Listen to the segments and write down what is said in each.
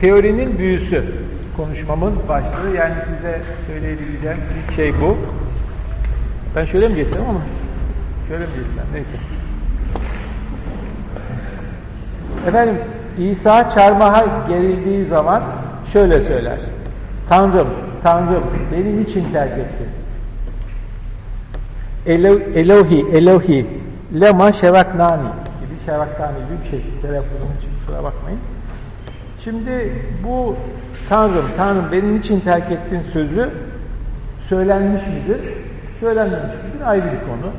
teorinin büyüsü konuşmamın başlığı. Yani size söyleyebileceğim ilk şey bu. Ben şöyle mi geçsem ama şöyle mi geçsem neyse. Efendim İsa çarmıha gerildiği zaman şöyle söyler. Tanrım, Tanrım beni niçin terk ettin? Elo, Elohi, Elohi, lema şevaknani gibi şevaknani gibi bir şey. Telefonum için kusura bakmayın. Şimdi bu Tanrım, Tanrım beni niçin terk ettin sözü söylenmiş midir? Söylenmemiş midir? Ayrı bir konu.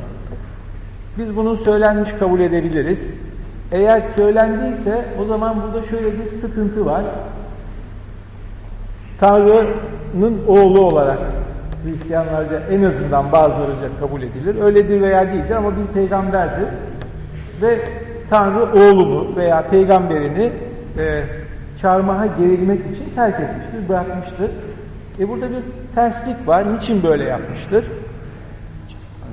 Biz bunu söylenmiş kabul edebiliriz. Eğer söylendiyse o zaman burada şöyle bir sıkıntı var. Tanrı'nın oğlu olarak Hristiyanlarca en azından bazılarıca kabul edilir. Öyledir veya değildir ama bir peygamberdir. Ve Tanrı oğlunu veya peygamberini e, çarmıha gerilmek için terk etmiştir, bırakmıştır. E burada bir terslik var. Niçin böyle yapmıştır?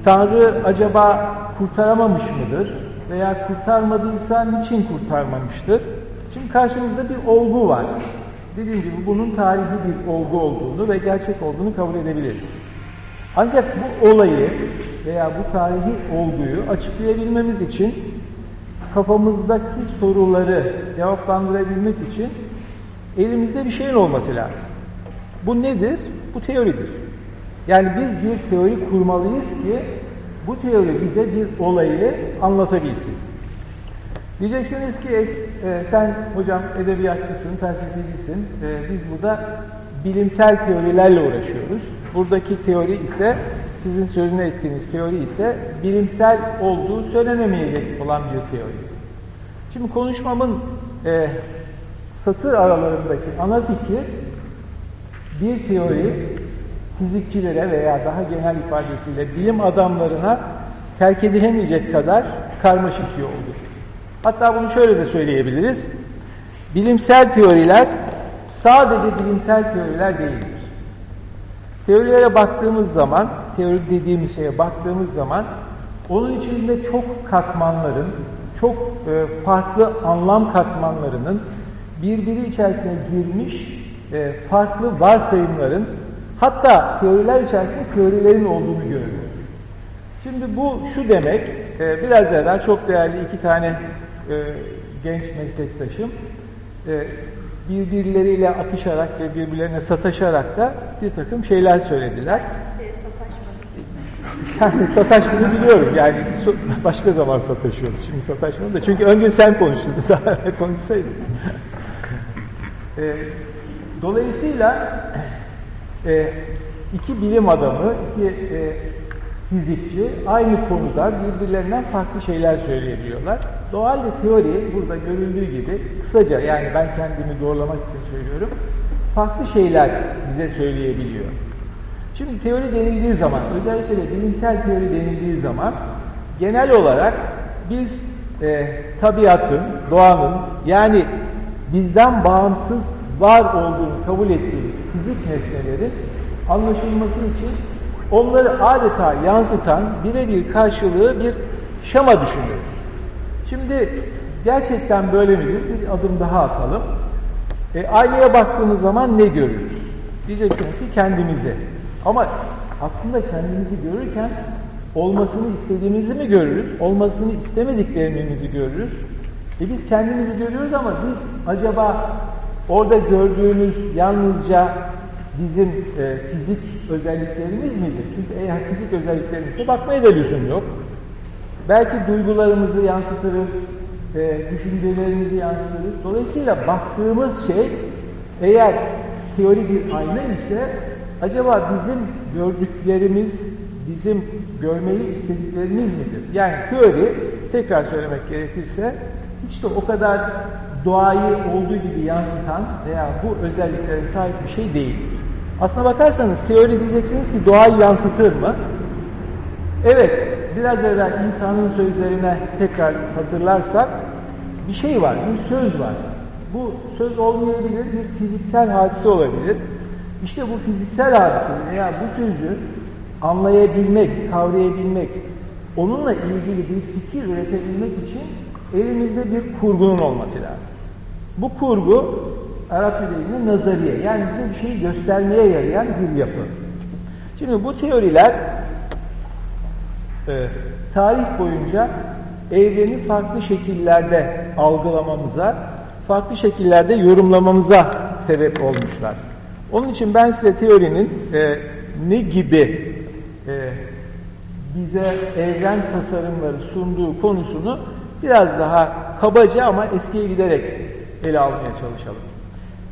Tanrı acaba kurtaramamış mıdır? Veya kurtarmadıysa niçin kurtarmamıştır? Şimdi karşımızda bir olgu var. Dediğim gibi bunun tarihi bir olgu olduğunu ve gerçek olduğunu kabul edebiliriz. Ancak bu olayı veya bu tarihi olguyu açıklayabilmemiz için kafamızdaki soruları cevaplandırabilmek için elimizde bir şeyin olması lazım. Bu nedir? Bu teoridir. Yani biz bir teori kurmalıyız ki bu teori bize bir olayı anlatabilsin. Diyeceksiniz ki e, sen hocam edebiyatçısın, felsefecisin. E, biz burada bilimsel teorilerle uğraşıyoruz. Buradaki teori ise sizin sözünü ettiğiniz teori ise bilimsel olduğu söylenemeyecek olan bir teori. Şimdi konuşmamın e, satır aralarındaki ana fikir bir teori fizikçilere veya daha genel ifadesiyle bilim adamlarına terk edilemeyecek kadar karmaşık bir oldu. Hatta bunu şöyle de söyleyebiliriz. Bilimsel teoriler sadece bilimsel teoriler değildir. Teorilere baktığımız zaman, teori dediğimiz şeye baktığımız zaman onun içinde çok katmanların, çok e, farklı anlam katmanlarının birbiri içerisine girmiş e, farklı varsayımların hatta teoriler içerisinde teorilerin olduğunu görüyoruz. Şimdi bu şu demek, e, biraz evvel çok değerli iki tane e, genç meslektaşım e, birbirleriyle atışarak ve birbirlerine sataşarak da bir takım şeyler söylediler. Sataştığını biliyorum. Yani başka zaman sataşıyoruz. Şimdi sataşmadı da. Çünkü önce sen konuştun. Daha konuşsaydın. e, dolayısıyla e, iki bilim adamı, iki e, fizikçi aynı konuda birbirlerinden farklı şeyler söyleyebiliyorlar. Doğalde teori burada görüldüğü gibi kısaca yani ben kendimi doğrulamak için söylüyorum farklı şeyler bize söyleyebiliyor. Şimdi teori denildiği zaman özellikle de bilimsel teori denildiği zaman genel olarak biz e, tabiatın, doğanın yani bizden bağımsız var olduğunu kabul ettiğimiz fizik nesnelerin anlaşılması için onları adeta yansıtan birebir karşılığı bir şema düşünüyoruz. Şimdi gerçekten böyle midir? Bir adım daha atalım. E, aynaya baktığımız zaman ne görürüz? Diyeceksiniz ki kendimizi. Ama aslında kendimizi görürken olmasını istediğimizi mi görürüz? Olmasını istemediklerimizi görürüz. E biz kendimizi görüyoruz ama biz acaba orada gördüğümüz yalnızca bizim e, fizik özelliklerimiz midir? Çünkü eğer fizik özelliklerimizse bakmaya da lüzum yok. Belki duygularımızı yansıtırız, e, düşüncelerimizi yansıtırız. Dolayısıyla baktığımız şey eğer teori bir ayna ise acaba bizim gördüklerimiz bizim görmeyi istediklerimiz midir? Yani teori tekrar söylemek gerekirse hiç de o kadar doğayı olduğu gibi yansıtan veya bu özelliklere sahip bir şey değildir. Aslına bakarsanız teori diyeceksiniz ki doğayı yansıtır mı? Evet, biraz evvel insanın sözlerine tekrar hatırlarsak bir şey var, bir söz var. Bu söz olmayabilir, bir fiziksel hadise olabilir. İşte bu fiziksel hadise veya bu sözü anlayabilmek, kavrayabilmek, onunla ilgili bir fikir üretebilmek için elimizde bir kurgunun olması lazım. Bu kurgu Arapça deyimle nazariye. Yani bize bir şeyi göstermeye yarayan bir yapı. Şimdi bu teoriler e, tarih boyunca evreni farklı şekillerde algılamamıza, farklı şekillerde yorumlamamıza sebep olmuşlar. Onun için ben size teorinin e, ne gibi e, bize evren tasarımları sunduğu konusunu biraz daha kabaca ama eskiye giderek ele almaya çalışalım.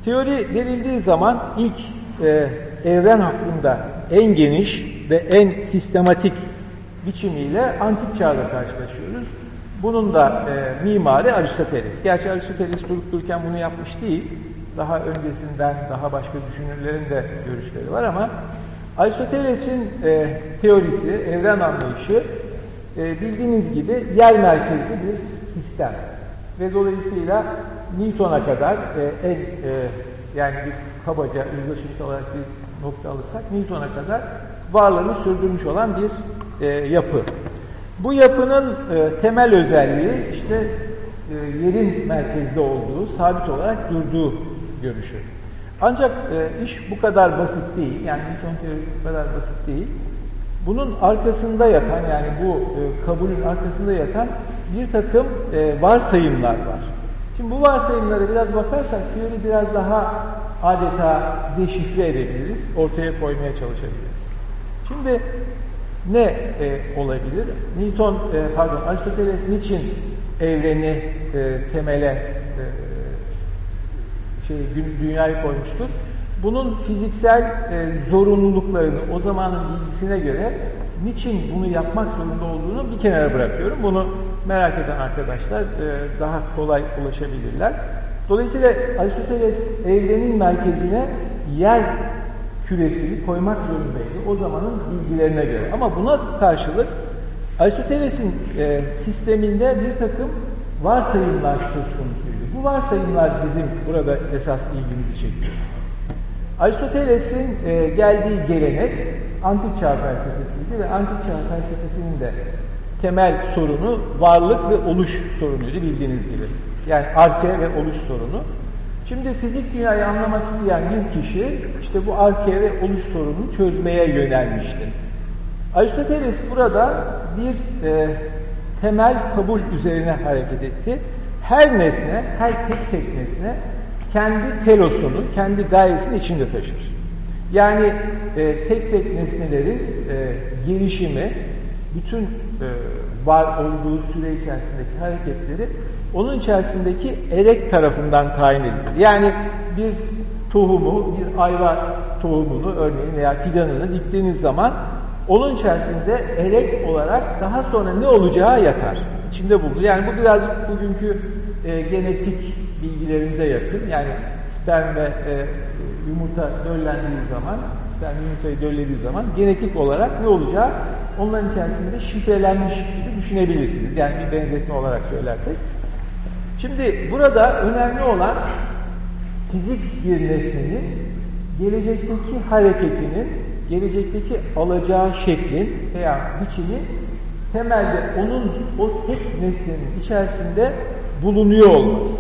Teori verildiği zaman ilk e, evren hakkında en geniş ve en sistematik biçimiyle antik çağda karşılaşıyoruz. Bunun da e, mimarı Aristoteles. Gerçi Aristoteles durup dururken bunu yapmış değil. Daha öncesinden daha başka düşünürlerin de görüşleri var ama Aristoteles'in e, teorisi, evren anlayışı e, bildiğiniz gibi yer merkezli bir sistem. Ve dolayısıyla Newton'a kadar e, en e, yani bir kabaca uzlaşımsal olarak bir nokta alırsak Newton'a kadar varlığını sürdürmüş olan bir e, yapı. Bu yapının e, temel özelliği işte e, yerin merkezde olduğu, sabit olarak durduğu görüşü. Ancak e, iş bu kadar basit değil. Yani Newton teorisi bu kadar basit değil. Bunun arkasında yatan yani bu e, kabulün arkasında yatan bir takım e, varsayımlar var. Şimdi bu varsayımlara biraz bakarsak teori biraz daha adeta deşifre edebiliriz, ortaya koymaya çalışabiliriz. Şimdi ne e, olabilir? Newton, e, pardon, Aristoteles niçin evreni e, temele e, şey, dünyayı koymuştur? Bunun fiziksel e, zorunluluklarını o zamanın bilgisine göre niçin bunu yapmak zorunda olduğunu bir kenara bırakıyorum. Bunu merak eden arkadaşlar e, daha kolay ulaşabilirler. Dolayısıyla Aristoteles evrenin merkezine yer küresini koymak zorundaydı o zamanın bilgilerine göre. Ama buna karşılık Aristoteles'in e, sisteminde bir takım varsayımlar söz konusuydu. Bu varsayımlar bizim burada esas ilgimizi çekiyor. Aristoteles'in e, geldiği gelenek antik çağ felsefesiydi ve antik çağ felsefesinin de temel sorunu varlık ve oluş sorunuydu bildiğiniz gibi. Yani arke ve oluş sorunu. Şimdi fizik dünyayı anlamak isteyen bir kişi işte bu arke ve oluş sorununu çözmeye yönelmişti. Aristoteles burada bir e, temel kabul üzerine hareket etti. Her nesne, her tek tek nesne kendi telosunu, kendi gayesini içinde taşır. Yani e, tek tek nesnelerin e, gelişimi, bütün e, var olduğu süre içerisindeki hareketleri onun içerisindeki erek tarafından tayin edilir. Yani bir tohumu, bir ayva tohumunu örneğin veya fidanını diktiğiniz zaman onun içerisinde erek olarak daha sonra ne olacağı yatar. İçinde bulunur. Yani bu birazcık bugünkü e, genetik bilgilerimize yakın. Yani sperm ve e, yumurta döllendiği zaman, sperm yumurtayı döllediği zaman genetik olarak ne olacağı onların içerisinde şifrelenmiş gibi düşünebilirsiniz. Yani bir benzetme olarak söylersek. Şimdi burada önemli olan fizik bir nesnenin gelecekteki hareketinin, gelecekteki alacağı şeklin veya biçimi temelde onun o tek nesnenin içerisinde bulunuyor olması.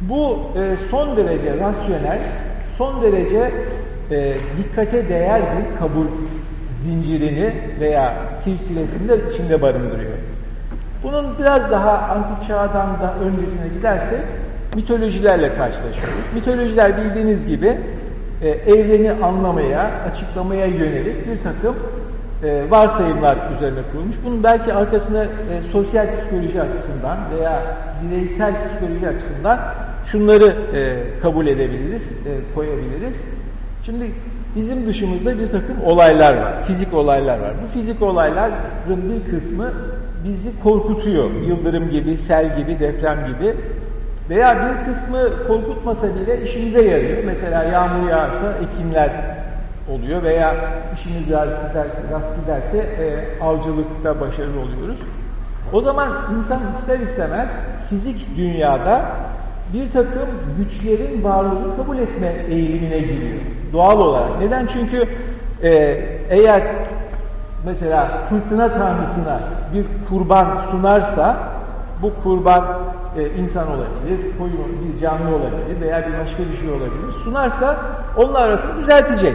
Bu e, son derece rasyonel, son derece e, dikkate değer bir kabul zincirini veya silsilesini de içinde barındırıyor. Bunun biraz daha antik çağdan da öncesine gidersek mitolojilerle karşılaşıyoruz. Mitolojiler bildiğiniz gibi e, evreni anlamaya, açıklamaya yönelik bir takım e, varsayımlar üzerine kurulmuş. Bunun belki arkasında e, sosyal psikoloji açısından veya bireysel psikoloji açısından şunları e, kabul edebiliriz, koyabiliriz. Şimdi bizim dışımızda bir takım olaylar var, fizik olaylar var. Bu fizik olayların bir kısmı bizi korkutuyor. Yıldırım gibi, sel gibi, deprem gibi. Veya bir kısmı korkutmasa bile işimize yarıyor. Mesela yağmur yağarsa ekinler oluyor veya işimiz rast giderse, rast giderse e, avcılıkta başarılı oluyoruz. O zaman insan ister istemez fizik dünyada bir takım güçlerin varlığını kabul etme eğilimine giriyor. Doğal olarak. Neden? Çünkü e, eğer mesela fırtına tanrısına bir kurban sunarsa bu kurban e, insan olabilir, koyun bir canlı olabilir veya bir başka bir şey olabilir. Sunarsa onun arasını düzeltecek.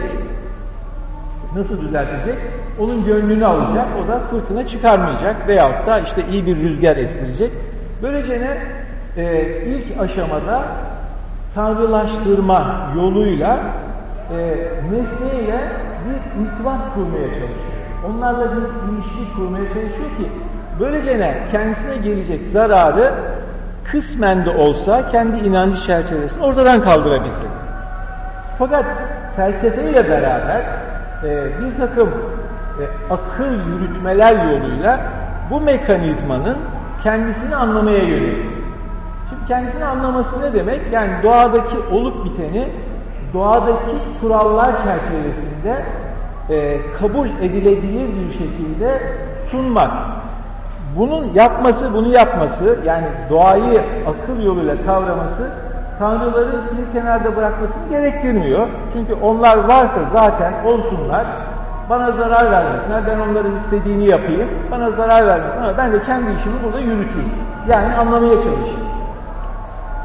Nasıl düzeltecek? Onun gönlünü alacak, o da fırtına çıkarmayacak veyahut da işte iyi bir rüzgar estirecek. Böylece ne? E, ilk aşamada tanrılaştırma yoluyla e, nesneyle bir irtibat kurmaya çalışıyor. Onlarla bir ilişki kurmaya çalışıyor ki böylece ne? Kendisine gelecek zararı kısmen de olsa kendi inancı çerçevesini ortadan kaldırabilsin. Fakat felsefeyle beraber e, bir takım e, akıl yürütmeler yoluyla bu mekanizmanın kendisini anlamaya yönelik. Şimdi kendisini anlaması ne demek? Yani doğadaki olup biteni doğadaki kurallar çerçevesinde e, kabul edilebilir bir şekilde sunmak. Bunun yapması, bunu yapması yani doğayı akıl yoluyla kavraması tanrıları bir kenarda bırakmasını gerektirmiyor. Çünkü onlar varsa zaten olsunlar, bana zarar vermesinler, ben onların istediğini yapayım, bana zarar vermesin ama ben de kendi işimi burada yürüteyim. Yani anlamaya çalışayım.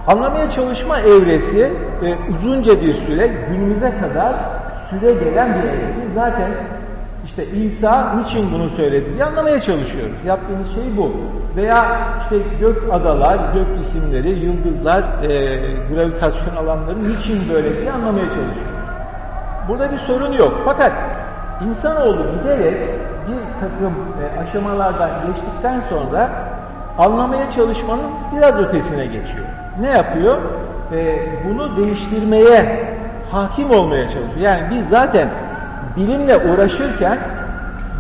Anlamaya çalışma evresi e, uzunca bir süre, günümüze kadar süre gelen bir evre. Zaten işte İsa niçin bunu söyledi diye anlamaya çalışıyoruz. Yaptığımız şey bu. Veya işte gök adalar, gök cisimleri, yıldızlar, e, gravitasyon alanları niçin böyle diye anlamaya çalışıyoruz. Burada bir sorun yok. Fakat insanoğlu giderek bir takım e, aşamalardan geçtikten sonra anlamaya çalışmanın biraz ötesine geçiyor. Ne yapıyor? E, bunu değiştirmeye, hakim olmaya çalışıyor. Yani biz zaten bilimle uğraşırken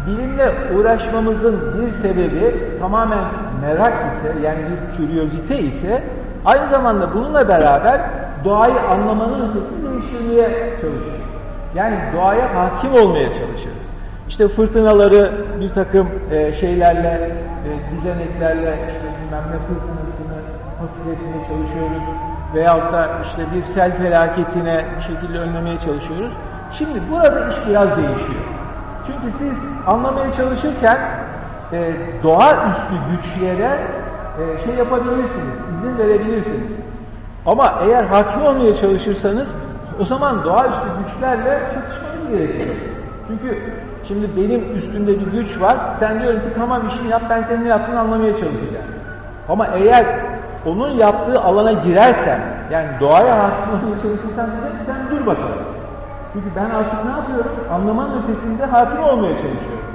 bilimle uğraşmamızın bir sebebi tamamen merak ise yani bir küryozite ise aynı zamanda bununla beraber doğayı anlamanın ötesini değiştirmeye çalışıyoruz. Yani doğaya hakim olmaya çalışırız. İşte fırtınaları bir takım e, şeylerle, e, düzeneklerle işte bilmem ne fırtınasını hafifletmeye çalışıyoruz. Veyahut da işte bir sel felaketine şekilde önlemeye çalışıyoruz. Şimdi burada iş biraz değişiyor. Çünkü siz anlamaya çalışırken e, doğaüstü güçlere e, şey yapabilirsiniz, izin verebilirsiniz. Ama eğer hakim olmaya çalışırsanız o zaman doğaüstü güçlerle çatışmanız gerekiyor. Çünkü şimdi benim üstümde bir güç var. Sen diyorum ki tamam işini yap ben senin yaptığını anlamaya çalışacağım. Ama eğer onun yaptığı alana girersen yani doğaya hakim olmaya çalışırsan diyecek sen dur bakalım. Çünkü ben artık ne yapıyorum? Anlamanın ötesinde hakim olmaya çalışıyorum.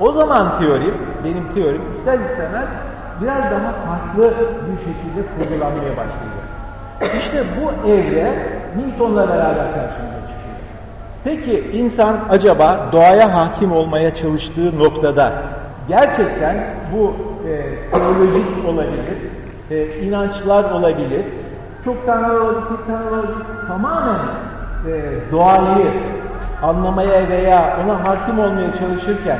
O zaman teorim, benim teorim ister istemez biraz daha farklı bir şekilde kurgulanmaya başlayacak. İşte bu evre Newton'la beraber karşımıza çıkıyor. Peki insan acaba doğaya hakim olmaya çalıştığı noktada gerçekten bu e, teolojik olabilir, e, inançlar olabilir, çok tanrı olabilir, tanrı olabilir, tamamen e, doğayı anlamaya veya ona hakim olmaya çalışırken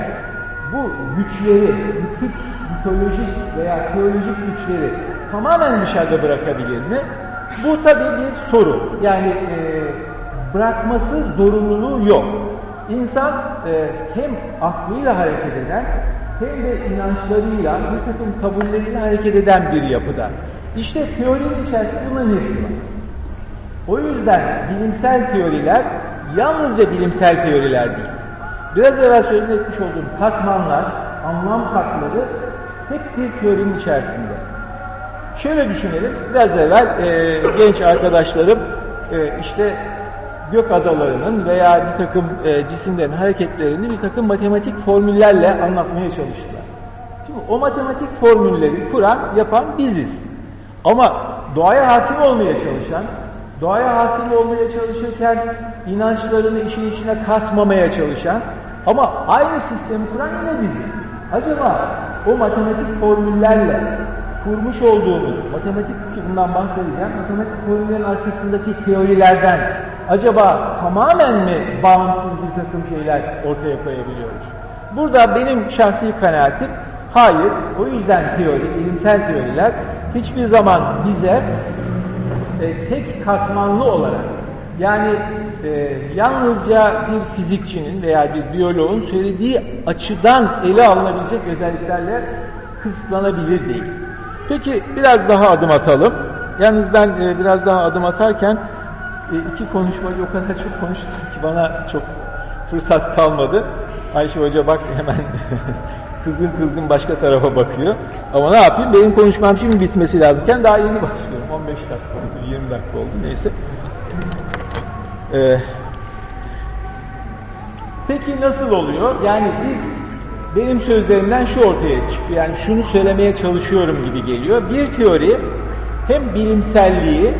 bu güçleri, mitik, mitolojik veya teolojik güçleri tamamen dışarıda bırakabilir mi? Bu tabii bir soru. Yani e, bırakması zorunluluğu yok. İnsan e, hem aklıyla hareket eden hem de inançlarıyla bir takım kabulleriyle hareket eden bir yapıda. İşte teorinin içerisinde bunların hepsi var. O yüzden bilimsel teoriler yalnızca bilimsel teoriler değil. Biraz evvel sözünü etmiş olduğum katmanlar, anlam katları hep bir teorinin içerisinde. Şöyle düşünelim, biraz evvel e, genç arkadaşlarım e, işte gök adalarının veya bir takım e, cisimlerin hareketlerini bir takım matematik formüllerle anlatmaya çalıştılar. Şimdi o matematik formülleri kuran, yapan biziz. Ama doğaya hakim olmaya çalışan, doğaya hakim olmaya çalışırken inançlarını işin içine katmamaya çalışan ama aynı sistemi kuran yine biziz. Acaba o matematik formüllerle kurmuş olduğumuz matematik bundan bahsedeceğim. Matematik formüllerin arkasındaki teorilerden acaba tamamen mi bağımsız bir takım şeyler ortaya koyabiliyoruz? Burada benim şahsi kanaatim hayır. O yüzden teori, bilimsel teoriler hiçbir zaman bize e, tek katmanlı olarak yani e, yalnızca bir fizikçinin veya bir biyoloğun söylediği açıdan ele alınabilecek özelliklerle kısıtlanabilir değil. Peki biraz daha adım atalım. Yalnız ben e, biraz daha adım atarken e, iki konuşmacı o kadar çok konuştu ki bana çok fırsat kalmadı. Ayşe Hoca bak hemen kızgın kızgın başka tarafa bakıyor. Ama ne yapayım benim konuşmam şimdi bitmesi lazımken daha yeni başlıyorum. 15 dakika oldu, 20 dakika oldu neyse. Ee, peki nasıl oluyor? Yani biz benim sözlerimden şu ortaya çıkıyor. Yani şunu söylemeye çalışıyorum gibi geliyor. Bir teori hem bilimselliği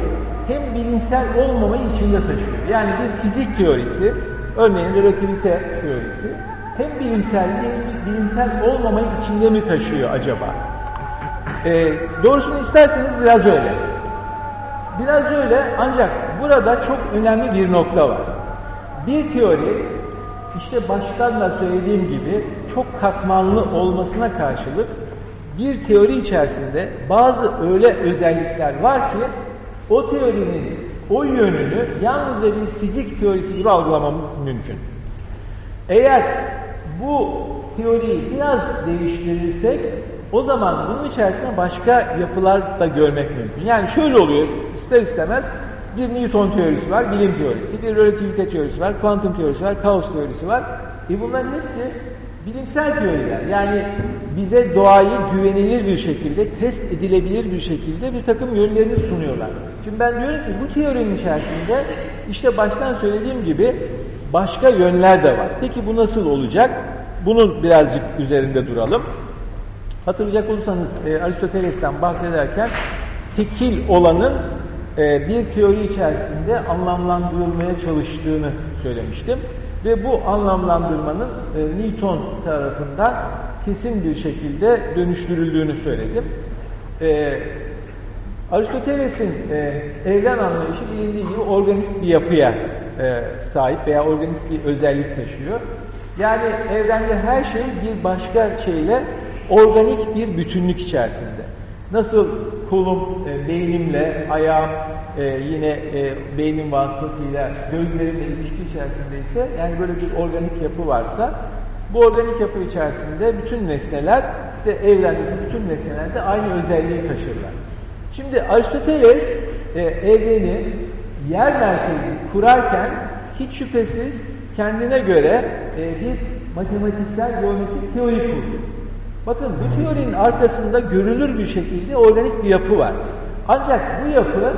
hem bilimsel olmamayı içinde taşıyor. Yani bir fizik teorisi, örneğin relativite teorisi hem bilimselliği hem bilimsel olmamayı içinde mi taşıyor acaba? Ee, doğrusunu isterseniz biraz öyle. Biraz öyle ancak burada çok önemli bir nokta var. Bir teori işte baştan da söylediğim gibi çok katmanlı olmasına karşılık bir teori içerisinde bazı öyle özellikler var ki o teorinin o yönünü yalnızca bir fizik teorisi gibi algılamamız mümkün. Eğer bu teoriyi biraz değiştirirsek o zaman bunun içerisinde başka yapılar da görmek mümkün. Yani şöyle oluyor ister istemez bir Newton teorisi var, bilim teorisi, bir relativite teorisi var, kuantum teorisi var, kaos teorisi var. E bunların hepsi bilimsel teoriler. Yani bize doğayı güvenilir bir şekilde, test edilebilir bir şekilde bir takım yönlerini sunuyorlar. Şimdi ben diyorum ki bu teorinin içerisinde işte baştan söylediğim gibi başka yönler de var. Peki bu nasıl olacak? Bunun birazcık üzerinde duralım. Hatırlayacak olursanız e, Aristoteles'ten bahsederken tekil olanın bir teori içerisinde anlamlandırılmaya çalıştığını söylemiştim. Ve bu anlamlandırmanın e, Newton tarafından kesin bir şekilde dönüştürüldüğünü söyledim. E, Aristoteles'in e, evren anlayışı bilindiği gibi organist bir yapıya e, sahip veya organist bir özellik taşıyor. Yani evrende her şey bir başka şeyle organik bir bütünlük içerisinde. Nasıl kolum e, beynimle, ayağım e, yine e, beynin vasıtasıyla gözlerimle ilişki içerisindeyse, yani böyle bir organik yapı varsa, bu organik yapı içerisinde bütün nesneler de evrendeki bütün nesneler de aynı özelliği taşırlar. Şimdi Aristoteles e, evreni yer merkezli kurarken hiç şüphesiz kendine göre e, bir matematiksel geometrik teori kurdu. Bakın bu teorinin arkasında görülür bir şekilde organik bir yapı var. Ancak bu yapı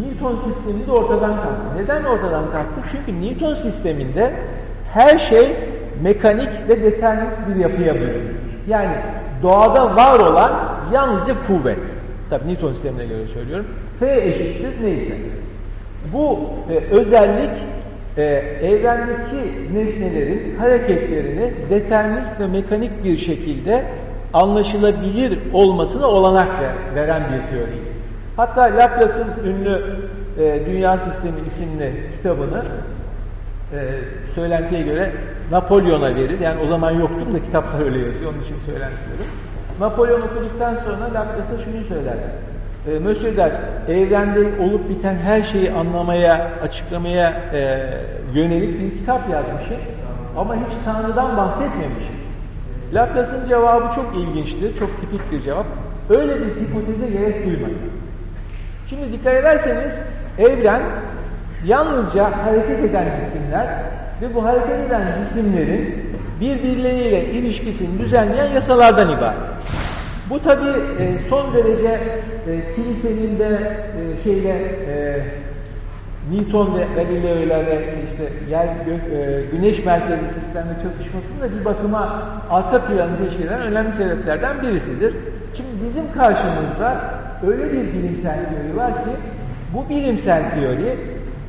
Newton sisteminde ortadan kalktı. Neden ortadan kalktı? Çünkü Newton sisteminde her şey mekanik ve determinist bir yapıya bölünür. Yani doğada var olan yalnızca kuvvet. Tabii Newton sistemine göre söylüyorum. F eşittir neyse. Bu e, özellik e, evrendeki nesnelerin hareketlerini determinist ve mekanik bir şekilde anlaşılabilir olmasına olanak veren bir teori. Hatta Laplace'ın ünlü e, Dünya Sistemi isimli kitabını e, söylentiye göre Napolyon'a verir. Yani o zaman yoktur da kitaplar öyle yazıyor. Onun için söylentiyorum. Napolyon okuduktan sonra Laplace'a şunu söyler. E, Monsieur der, evrende olup biten her şeyi anlamaya, açıklamaya e, yönelik bir kitap yazmışım. Ama hiç Tanrı'dan bahsetmemişim. Laplace'ın cevabı çok ilginçtir, çok tipik bir cevap. Öyle bir hipoteze gerek duymayın. Şimdi dikkat ederseniz evren yalnızca hareket eden cisimler ve bu hareket eden cisimlerin birbirleriyle ilişkisini düzenleyen yasalardan ibaret. Bu tabi e, son derece e, kilisenin de e, şeyle e, Newton ve Galileo'yla ve işte yer gök, e, güneş merkezi sistemle çatışmasının da bir bakıma arka planı teşkil eden önemli sebeplerden birisidir. Şimdi bizim karşımızda öyle bir bilimsel teori var ki bu bilimsel teori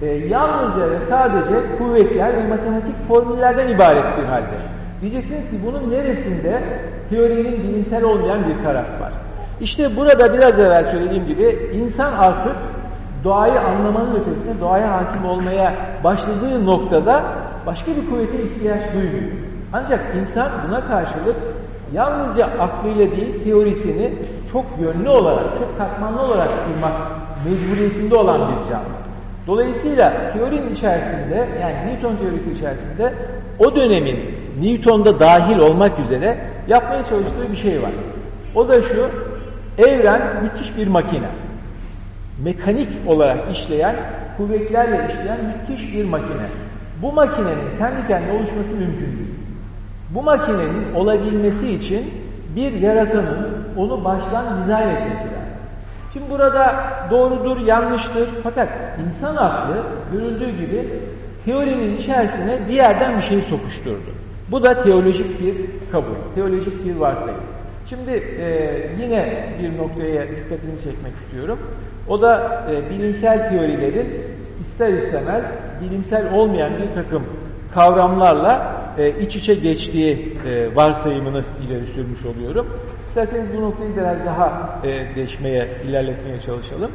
e, yalnızca ve sadece kuvvetler ve matematik formüllerden ibaret bir halde. Diyeceksiniz ki bunun neresinde teorinin bilimsel olmayan bir taraf var. İşte burada biraz evvel söylediğim gibi insan artık doğayı anlamanın ötesinde doğaya hakim olmaya başladığı noktada başka bir kuvvete ihtiyaç duymuyor. Ancak insan buna karşılık yalnızca aklıyla değil teorisini çok yönlü olarak, çok katmanlı olarak kurmak mecburiyetinde olan bir canlı. Dolayısıyla teorinin içerisinde yani Newton teorisi içerisinde o dönemin Newton'da dahil olmak üzere yapmaya çalıştığı bir şey var. O da şu, Evren müthiş bir makine. Mekanik olarak işleyen, kuvvetlerle işleyen müthiş bir makine. Bu makinenin kendi kendine oluşması mümkün değil. Bu makinenin olabilmesi için bir yaratanın onu baştan dizayn etmesi lazım. Şimdi burada doğrudur, yanlıştır fakat insan aklı görüldüğü gibi teorinin içerisine bir yerden bir şey sokuşturdu. Bu da teolojik bir kabul, teolojik bir varsayım. Şimdi e, yine bir noktaya dikkatini çekmek istiyorum. O da e, bilimsel teorilerin ister istemez bilimsel olmayan bir takım kavramlarla e, iç içe geçtiği e, varsayımını ileri sürmüş oluyorum. İsterseniz bu noktayı biraz daha e, deşmeye, ilerletmeye çalışalım.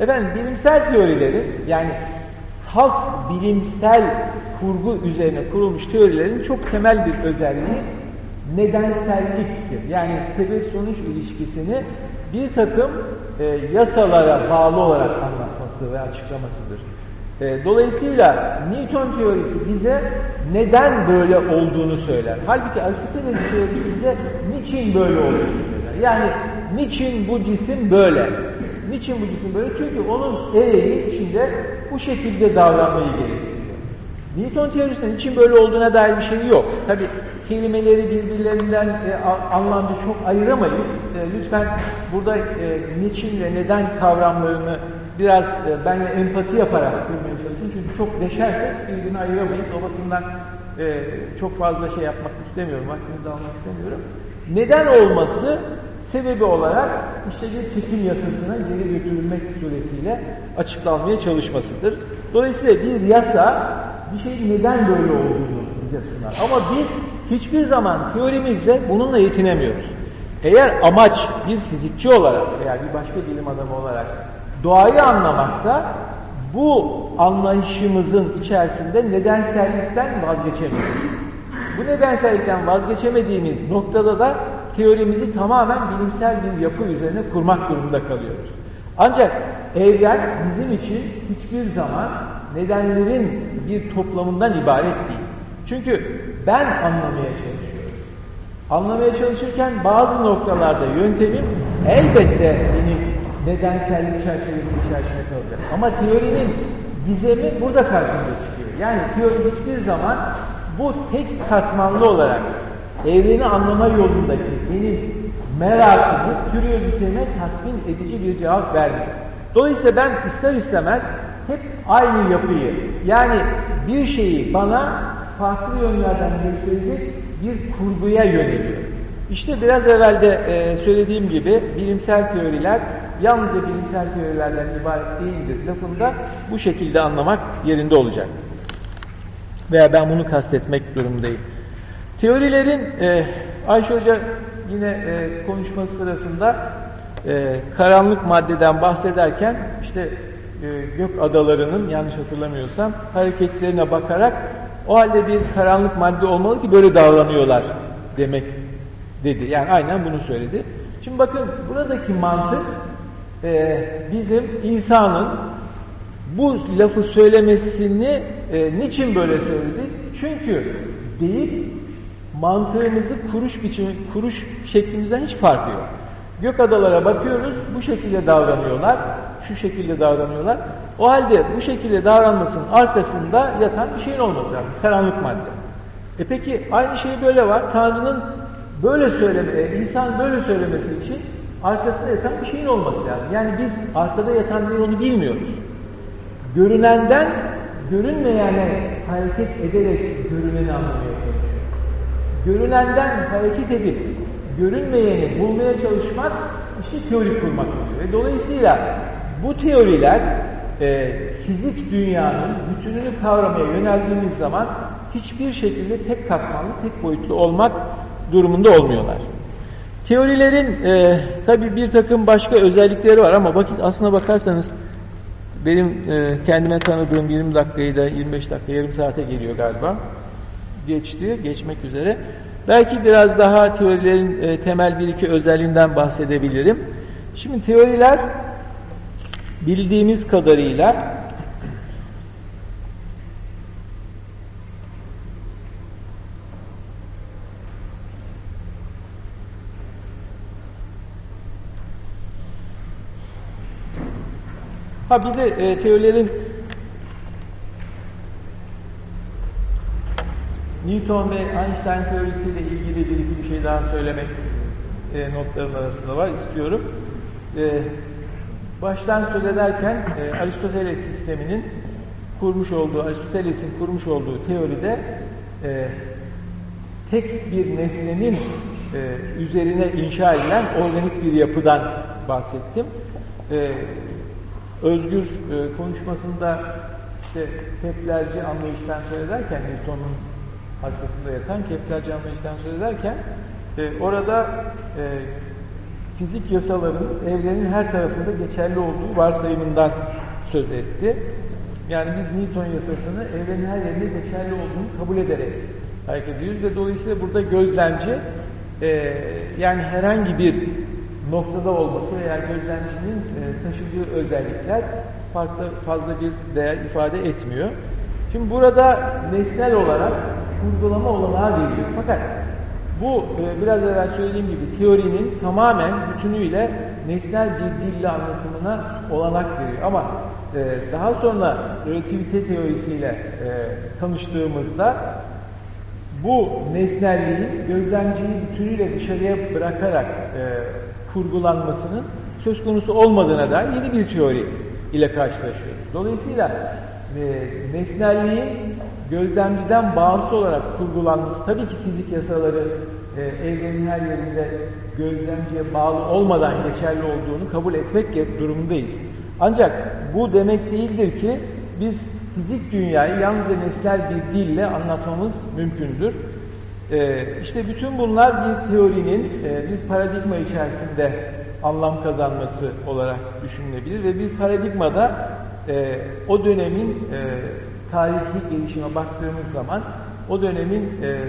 Efendim bilimsel teorilerin yani salt bilimsel kurgu üzerine kurulmuş teorilerin çok temel bir özelliği nedenselliktir. Yani sebep-sonuç ilişkisini bir takım e, yasalara bağlı olarak anlatması ve açıklamasıdır. E, dolayısıyla Newton teorisi bize neden böyle olduğunu söyler. Halbuki Aristoteles teorisinde niçin böyle olduğunu söyler. Yani niçin bu cisim böyle? Niçin bu cisim böyle? Çünkü onun ereği içinde bu şekilde davranmayı gerektiriyor. Newton teorisinin için böyle olduğuna dair bir şey yok. Tabi kelimeleri birbirlerinden e, anlamda çok ayıramayız. E, lütfen burada e, niçin ve neden kavramlarını biraz e, benimle empati yaparak kurmaya çalışın. Çünkü çok deşersek birbirini ayıramayız. O bakımdan e, çok fazla şey yapmak istemiyorum. Vaktinizi almak istemiyorum. Neden olması sebebi olarak işte bir çekim yasasına geri götürülmek suretiyle açıklanmaya çalışmasıdır. Dolayısıyla bir yasa bir şeyin neden böyle olduğunu bize sunar. Ama biz hiçbir zaman teorimizle bununla yetinemiyoruz. Eğer amaç bir fizikçi olarak veya bir başka bilim adamı olarak doğayı anlamaksa bu anlayışımızın içerisinde nedensellikten vazgeçemiyoruz. Bu nedensellikten vazgeçemediğimiz noktada da teorimizi tamamen bilimsel bir yapı üzerine kurmak durumunda kalıyoruz. Ancak evren bizim için hiçbir zaman nedenlerin bir toplamından ibaret değil. Çünkü ben anlamaya çalışıyorum. Anlamaya çalışırken bazı noktalarda yöntemim elbette benim nedensellik çerçevesi içerisinde kalacak. Ama teorinin gizemi burada karşımıza çıkıyor. Yani teori hiçbir zaman bu tek katmanlı olarak evreni anlama yolundaki benim merakımı, küryoziteme tatmin edici bir cevap vermiyor. Dolayısıyla ben ister istemez hep aynı yapıyı yani bir şeyi bana farklı yönlerden gösterecek bir kurguya yöneliyor. İşte biraz evvel de e, söylediğim gibi bilimsel teoriler yalnızca bilimsel teorilerden ibaret değildir lafında bu şekilde anlamak yerinde olacak. Veya ben bunu kastetmek durumundayım. Teorilerin e, Ayşe Hoca yine e, konuşması sırasında e, karanlık maddeden bahsederken işte e, gök adalarının yanlış hatırlamıyorsam hareketlerine bakarak o halde bir karanlık madde olmalı ki böyle davranıyorlar demek dedi. Yani aynen bunu söyledi. Şimdi bakın buradaki mantık e, bizim insanın bu lafı söylemesini e, niçin böyle söyledi? Çünkü deyip mantığımızı kuruş biçimi, kuruş şeklimizden hiç farkı yok. Gök adalara bakıyoruz, bu şekilde davranıyorlar, şu şekilde davranıyorlar. O halde bu şekilde davranmasının arkasında yatan bir şeyin olması lazım, karanlık madde. E peki aynı şey böyle var, Tanrı'nın böyle söyleme, e, insan böyle söylemesi için arkasında yatan bir şeyin olması lazım. Yani biz arkada yatan neyi onu bilmiyoruz. Görünenden görünmeyene hareket ederek görüneni çalışıyor. Görünenden hareket edip görünmeyeni bulmaya çalışmak işte teori kurmak oluyor. Ve dolayısıyla bu teoriler e, fizik dünyanın bütününü kavramaya yöneldiğimiz zaman hiçbir şekilde tek katmanlı, tek boyutlu olmak durumunda olmuyorlar. Teorilerin e, tabi bir takım başka özellikleri var ama vakit aslına bakarsanız benim e, kendime tanıdığım 20 dakikayı da 25 dakika yarım saate geliyor galiba geçti, geçmek üzere. Belki biraz daha teorilerin e, temel bir iki özelliğinden bahsedebilirim. Şimdi teoriler bildiğimiz kadarıyla Ha bir de e, teorilerin Newton ve Einstein teorisiyle ilgili bir iki bir şey daha söylemek e, notların arasında var istiyorum. E, baştan söz ederken e, Aristoteles sisteminin kurmuş olduğu, Aristoteles'in kurmuş olduğu teoride e, tek bir nesnenin e, üzerine inşa edilen organik bir yapıdan bahsettim. E, Özgür e, konuşmasında işte Keplerci anlayıştan söz ederken Newton'un arkasında yatan Keplerci anlayıştan söz ederken e, orada e, fizik yasaların evrenin her tarafında geçerli olduğu varsayımından söz etti. Yani biz Newton yasasını evrenin her yerinde geçerli olduğunu kabul ederek hareket ediyoruz ve dolayısıyla burada gözlemci e, yani herhangi bir noktada olması veya gözlemcinin e, taşıdığı özellikler farklı fazla bir değer ifade etmiyor. Şimdi burada nesnel olarak uygulama olanağı veriliyor. Fakat bu e, biraz evvel söylediğim gibi teorinin tamamen bütünüyle nesnel bir dille anlatımına olanak veriyor. Ama e, daha sonra relativite teorisiyle e, tanıştığımızda bu nesnelliğin gözlemciyi bütünüyle dışarıya bırakarak e, kurgulanmasının söz konusu olmadığına dair yeni bir teori ile karşılaşıyoruz. Dolayısıyla e, nesnelliğin gözlemciden bağımsız olarak kurgulanması tabii ki fizik yasaları e, evrenin her yerinde gözlemciye bağlı olmadan geçerli olduğunu kabul etmek durumundayız. Ancak bu demek değildir ki biz fizik dünyayı yalnızca nesnel bir dille anlatmamız mümkündür. Ee, işte bütün bunlar bir teorinin e, bir paradigma içerisinde anlam kazanması olarak düşünülebilir ve bir paradigmada e, o dönemin e, tarihi gelişime baktığımız zaman o dönemin e,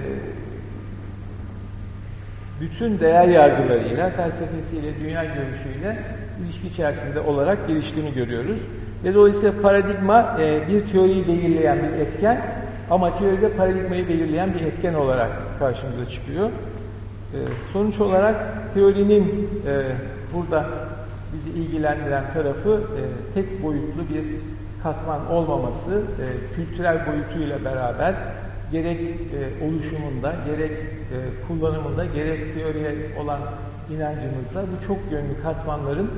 bütün değer yargılarıyla, felsefesiyle, dünya görüşüyle ilişki içerisinde olarak geliştiğini görüyoruz. Ve dolayısıyla paradigma e, bir teoriyi belirleyen bir etken ama teoride paradigmayı belirleyen bir etken olarak karşımıza çıkıyor. E, sonuç olarak teorinin e, burada bizi ilgilendiren tarafı e, tek boyutlu bir katman olmaması, e, kültürel boyutuyla beraber gerek e, oluşumunda, gerek e, kullanımında, gerek teoriye olan inancımızda bu çok yönlü katmanların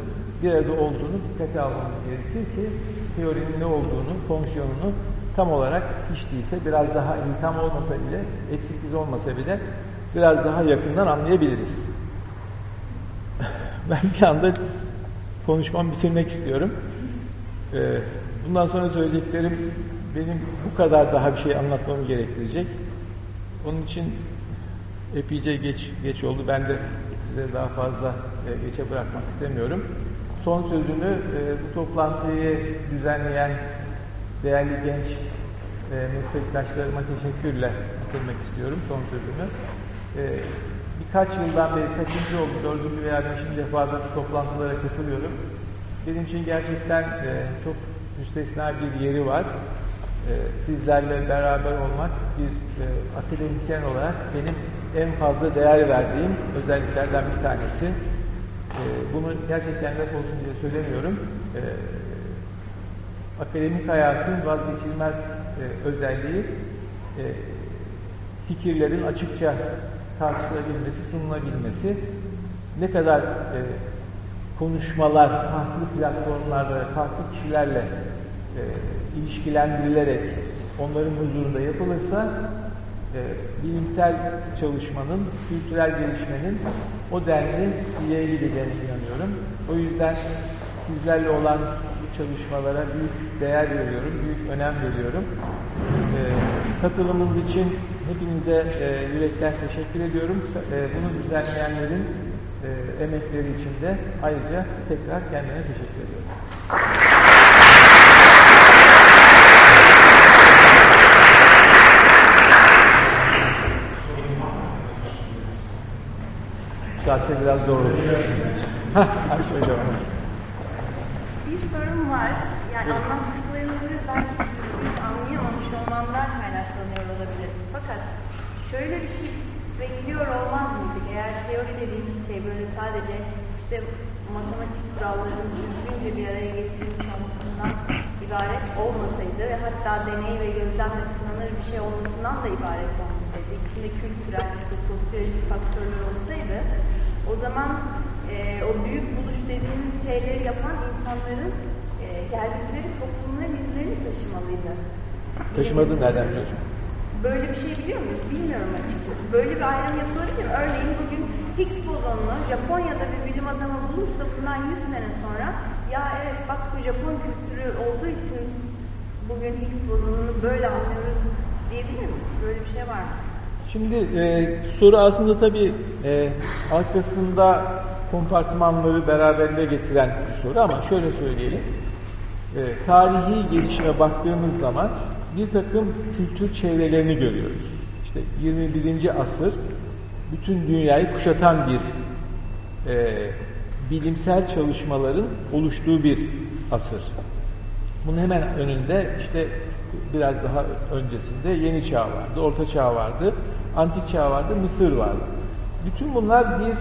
bir arada olduğunu dikkate almamız gerekir ki teorinin ne olduğunu, fonksiyonunu tam olarak hiç değilse biraz daha tam olmasa bile, eksiksiz olmasa bile biraz daha yakından anlayabiliriz. ben bir anda konuşmamı bitirmek istiyorum. Ee, bundan sonra söyleyeceklerim benim bu kadar daha bir şey anlatmamı gerektirecek. Onun için epeyce geç geç oldu. Ben de size daha fazla e, geçe bırakmak istemiyorum. Son sözümü e, bu toplantıyı düzenleyen değerli genç e, meslektaşlarıma teşekkürle bitirmek istiyorum son sözümü. E, birkaç yıldan beri kaçıncı oldu, dördüncü veya beşinci defadır toplantılara katılıyorum. Benim için gerçekten e, çok müstesna bir yeri var. E, sizlerle beraber olmak bir e, akademisyen olarak benim en fazla değer verdiğim özelliklerden bir tanesi. E, bunu gerçekten laf olsun diye söylemiyorum. E, akademik hayatın vazgeçilmez e, özelliği e, fikirlerin açıkça tartışılabilmesi, sunulabilmesi, ne kadar konuşmalar farklı platformlarda, farklı kişilerle e, ilişkilendirilerek onların huzurunda yapılırsa e, bilimsel çalışmanın, kültürel gelişmenin o denli ileri gideceğine inanıyorum. O yüzden sizlerle olan bu çalışmalara büyük değer veriyorum, büyük önem veriyorum. E, katılımınız için hepinize e, yürekten teşekkür ediyorum. E, bunu düzenleyenlerin e, emekleri için de ayrıca tekrar kendine teşekkür ediyorum. Saatte biraz doğru. Ayşe Hocam. Bir sorum var. Yani anlattıklarınızı ben anlayamamış olmamdan kaynaklanıyor olabilir. Fakat şöyle bir şey bekliyor olmaz mıydık? Eğer teori dediğimiz şey böyle sadece işte matematik kurallarının düzgünce bir araya getirilmiş olmasından hatta deney ve gözlemle sınanır bir şey olmasından da ibaret olmasaydı, içinde kültürel, işte sosyolojik faktörler olsaydı, o zaman e, o büyük buluş dediğimiz şeyleri yapan insanların e, geldikleri toplumların izlerini taşımalıydı. Taşımadı nereden biliyorsun? Böyle bir şey biliyor muyuz? Bilmiyorum açıkçası. Böyle bir ayrım yapılabilir mi? Örneğin bugün Higgs bozonunu Japonya'da bir bilim adamı bulursa bundan 100 sene sonra ya evet bak bu Japon kültürü olduğu için bugün Higgs bozonunu böyle anlıyoruz diyebilir miyiz? Böyle bir şey var mı? Şimdi e, soru aslında tabii e, arkasında kompartımanları beraberinde getiren bir soru ama şöyle söyleyelim. E, tarihi gelişime baktığımız zaman bir takım kültür çevrelerini görüyoruz. İşte 21. asır bütün dünyayı kuşatan bir e, bilimsel çalışmaların oluştuğu bir asır. Bunun hemen önünde işte biraz daha öncesinde yeni çağ vardı, orta çağ vardı, antik çağ vardı, Mısır vardı. Bütün bunlar bir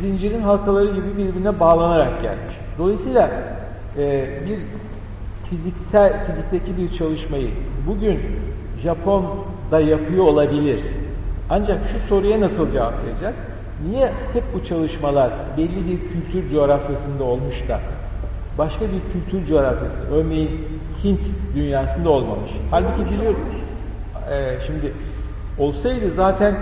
zincirin halkaları gibi birbirine bağlanarak gelmiş. Dolayısıyla e, bir fiziksel, fizikteki bir çalışmayı bugün Japon'da yapıyor olabilir. Ancak şu soruya nasıl cevap vereceğiz? Niye hep bu çalışmalar belli bir kültür coğrafyasında olmuş da başka bir kültür coğrafyasında, örneğin Hint dünyasında olmamış. Halbuki biliyoruz, e, şimdi olsaydı zaten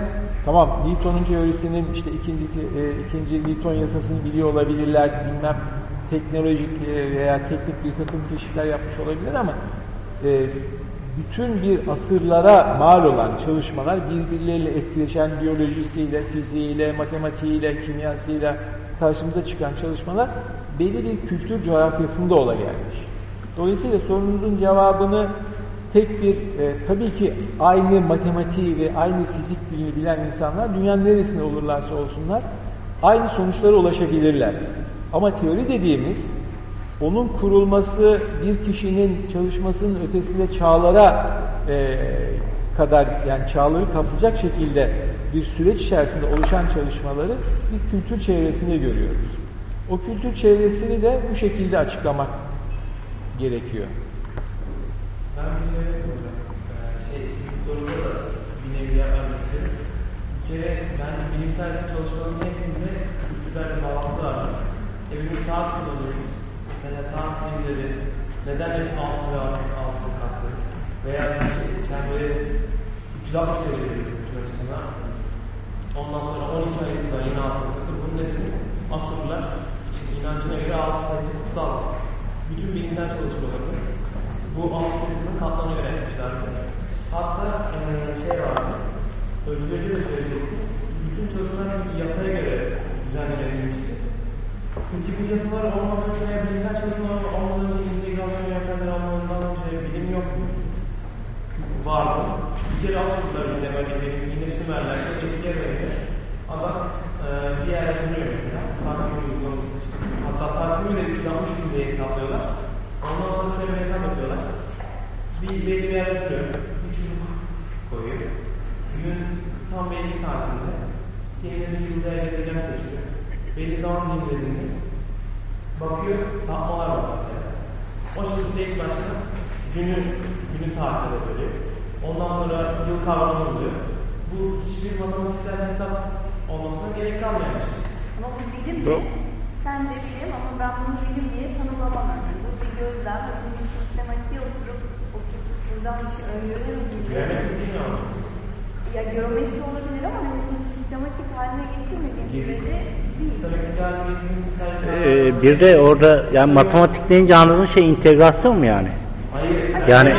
tamam Newton'un teorisinin işte ikinci, e, ikinci Newton yasasını biliyor olabilirler, bilmem teknolojik e, veya teknik bir takım keşifler yapmış olabilir ama e, bütün bir asırlara mal olan çalışmalar birbirleriyle etkileşen biyolojisiyle, fiziğiyle, matematiğiyle, kimyasıyla karşımıza çıkan çalışmalar belli bir kültür coğrafyasında ola gelmiş. Dolayısıyla sorunuzun cevabını tek bir, e, tabii ki aynı matematiği ve aynı fizik dilini bilen insanlar dünyanın neresinde olurlarsa olsunlar aynı sonuçlara ulaşabilirler. Ama teori dediğimiz onun kurulması bir kişinin çalışmasının ötesinde çağlara e, kadar yani çağları kapsayacak şekilde bir süreç içerisinde oluşan çalışmaları bir kültür çevresinde görüyoruz. O kültür çevresini de bu şekilde açıklamak gerekiyor. Ben bir şey. Şey, sizin soruda da bir nevi yapmak istiyorum. Bir kere ben bilimsel çalışmaların hepsinde kültürel bir bağlantı var. Evimiz saat kullanıyoruz. Mesela saat zincirleri neden hep altı ve altı, altı katlı? Veya işte çemberi 360 derece bir açısına. Ondan sonra 12 ay yılda yine altı katlı. Bunun nedeni Asurlular işte inancına göre altı sayısı kutsal. Bütün bilimsel çalışmalarını bu altı sayısının katlarına göre yapmışlardı. Hatta e, şey vardı, Özgürcü de söyleyecekti. Bütün çalışmalar yasaya göre düzenlenmişti. Peki bu yasalar olmadan önce bilimsel çalışmalar olmadan önce integrasyon yöntemleri olmadan önce bilim yok mu? Vardı. Bir kere Asurlular yine böyle yine Sümerler çok eskiye benzer. Adam e, bir yere buluyor mesela. Takvim uygulaması. Hatta takvimi de 360 gün diye hesaplıyorlar. Ondan sonra şöyle bir hesap yapıyorlar. Bir belli bir yere tutuyor. Bir çocuk koyuyor. Gün tam belli saatinde kendini bir uzaya gezegen seçiyor. Belli zaman dilimlerinde bakıyor sapmalar var mesela. O şekilde ilk başta günü, günü saatlere bölüyor. Ondan sonra yıl kavramı oluyor. Bu hiçbir matematiksel hesap olmasına gerek kalmayan bir şey. Ama bu bilim mi? Sence bilim ama ben bunu bilim diye tanımlamam. Yani bu bir gözlem, bu bir sistematiğe oturup oturup buradan bir şey öngöremediğinde Geometri değil mi ya geometri olabilir ama hani bunu sistematik haline getirmediği sürece ee, bir de orada yani matematik deyince anladığın şey integrasyon mu yani? Yani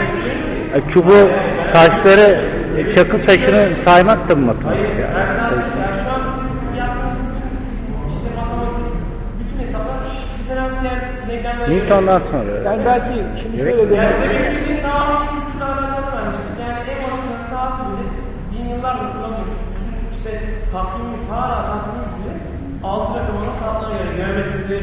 e, çubuğu taşları e, çakıl taşını saymak da mı matematik yani? Newton'dan sonra. Yani belki şimdi şöyle evet. demek. Yani demek istediğim daha Yani en basitinden saat bile bin yıllar kullanıyor. İşte takvimimiz hala takvim 6 rakamının katına göre geometride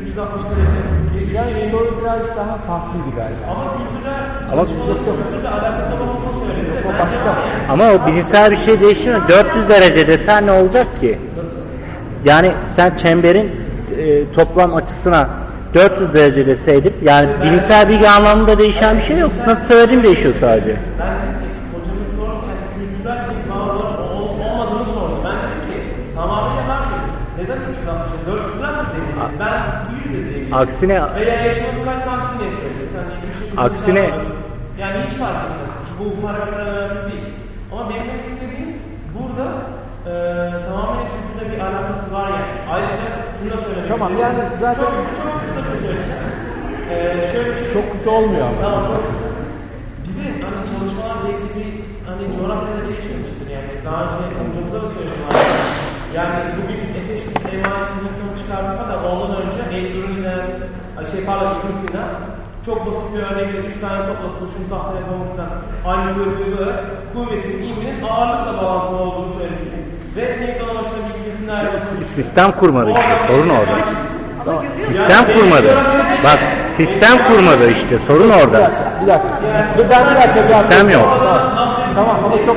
1360 derece. Yani soru biraz daha farklıydı galiba. Ama kültürde ama yok yok. Kültürde alakası olduğunu söyledi. Yok, o başka. Ama o bilimsel bir şey değişmiyor. 400 derece desen ne olacak ki? Nasıl? Yani sen çemberin e, toplam açısına 400 derece deseydik yani bilimsel bilgi anlamında değişen bir şey yok. Nasıl söylediğim değişiyor sadece. Bence Aksine Veya yaşınız kaç santim diye söyledik. Hani Aksine-. Yani hiç fark etmez. Bu önemli değil. Ama benim demek istediğim burada e, tamamen işte burada bir alakası var yani. Ayrıca şunu da söylemek Tamam, istiyorum. yani zaten- Çok, çok kısa bir söyleyeceğim. E, şöyle bir şey Çok kısa olmuyor ama. Tamam çok kısa. Bir de hani çalışmalar belli bir hani coğrafyada değişmemiştir yani. Daha önce hocamıza da söyledim. Yani bugün Efe işte çıkartma da ondan önce Eylül'ün şey pardon İbn Sina çok basit bir örnekle üç tane topla kurşun tahtaya pamuktan aynı görüntüde olarak kuvvetin ilminin ağırlıkla bağlantılı olduğunu söyledi. Ve Newton'a başına bir İbn Sina ayrılması. sistem kurmadı işte sorun orada. Ama görüyor Sistem kurmadı. Bak sistem kurmadı işte sorun Bir orada. dakika, bir dakika. Bir dakika. bir Sistem dakika. yok. Tamam ama çok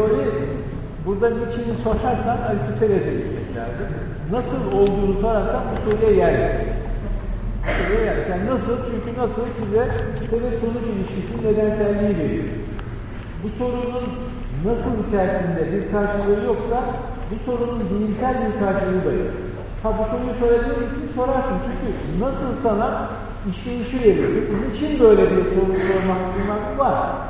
teori burada niçini sorarsan Aristoteles'e gitmek. Nasıl olduğunu sorarsan bu soruya yer verir. Soruya yer. Yani nasıl? Çünkü nasıl bize sebep sonuç ilişkisi nedenselliği veriyor. Bu sorunun nasıl içerisinde bir karşılığı yoksa bu sorunun bilimsel bir karşılığı da yok. Ha bu soruyu sorabilir misin? Sorarsın. Çünkü nasıl sana işleyişi veriyor. Niçin böyle bir soru sorma hakkın hakkı var?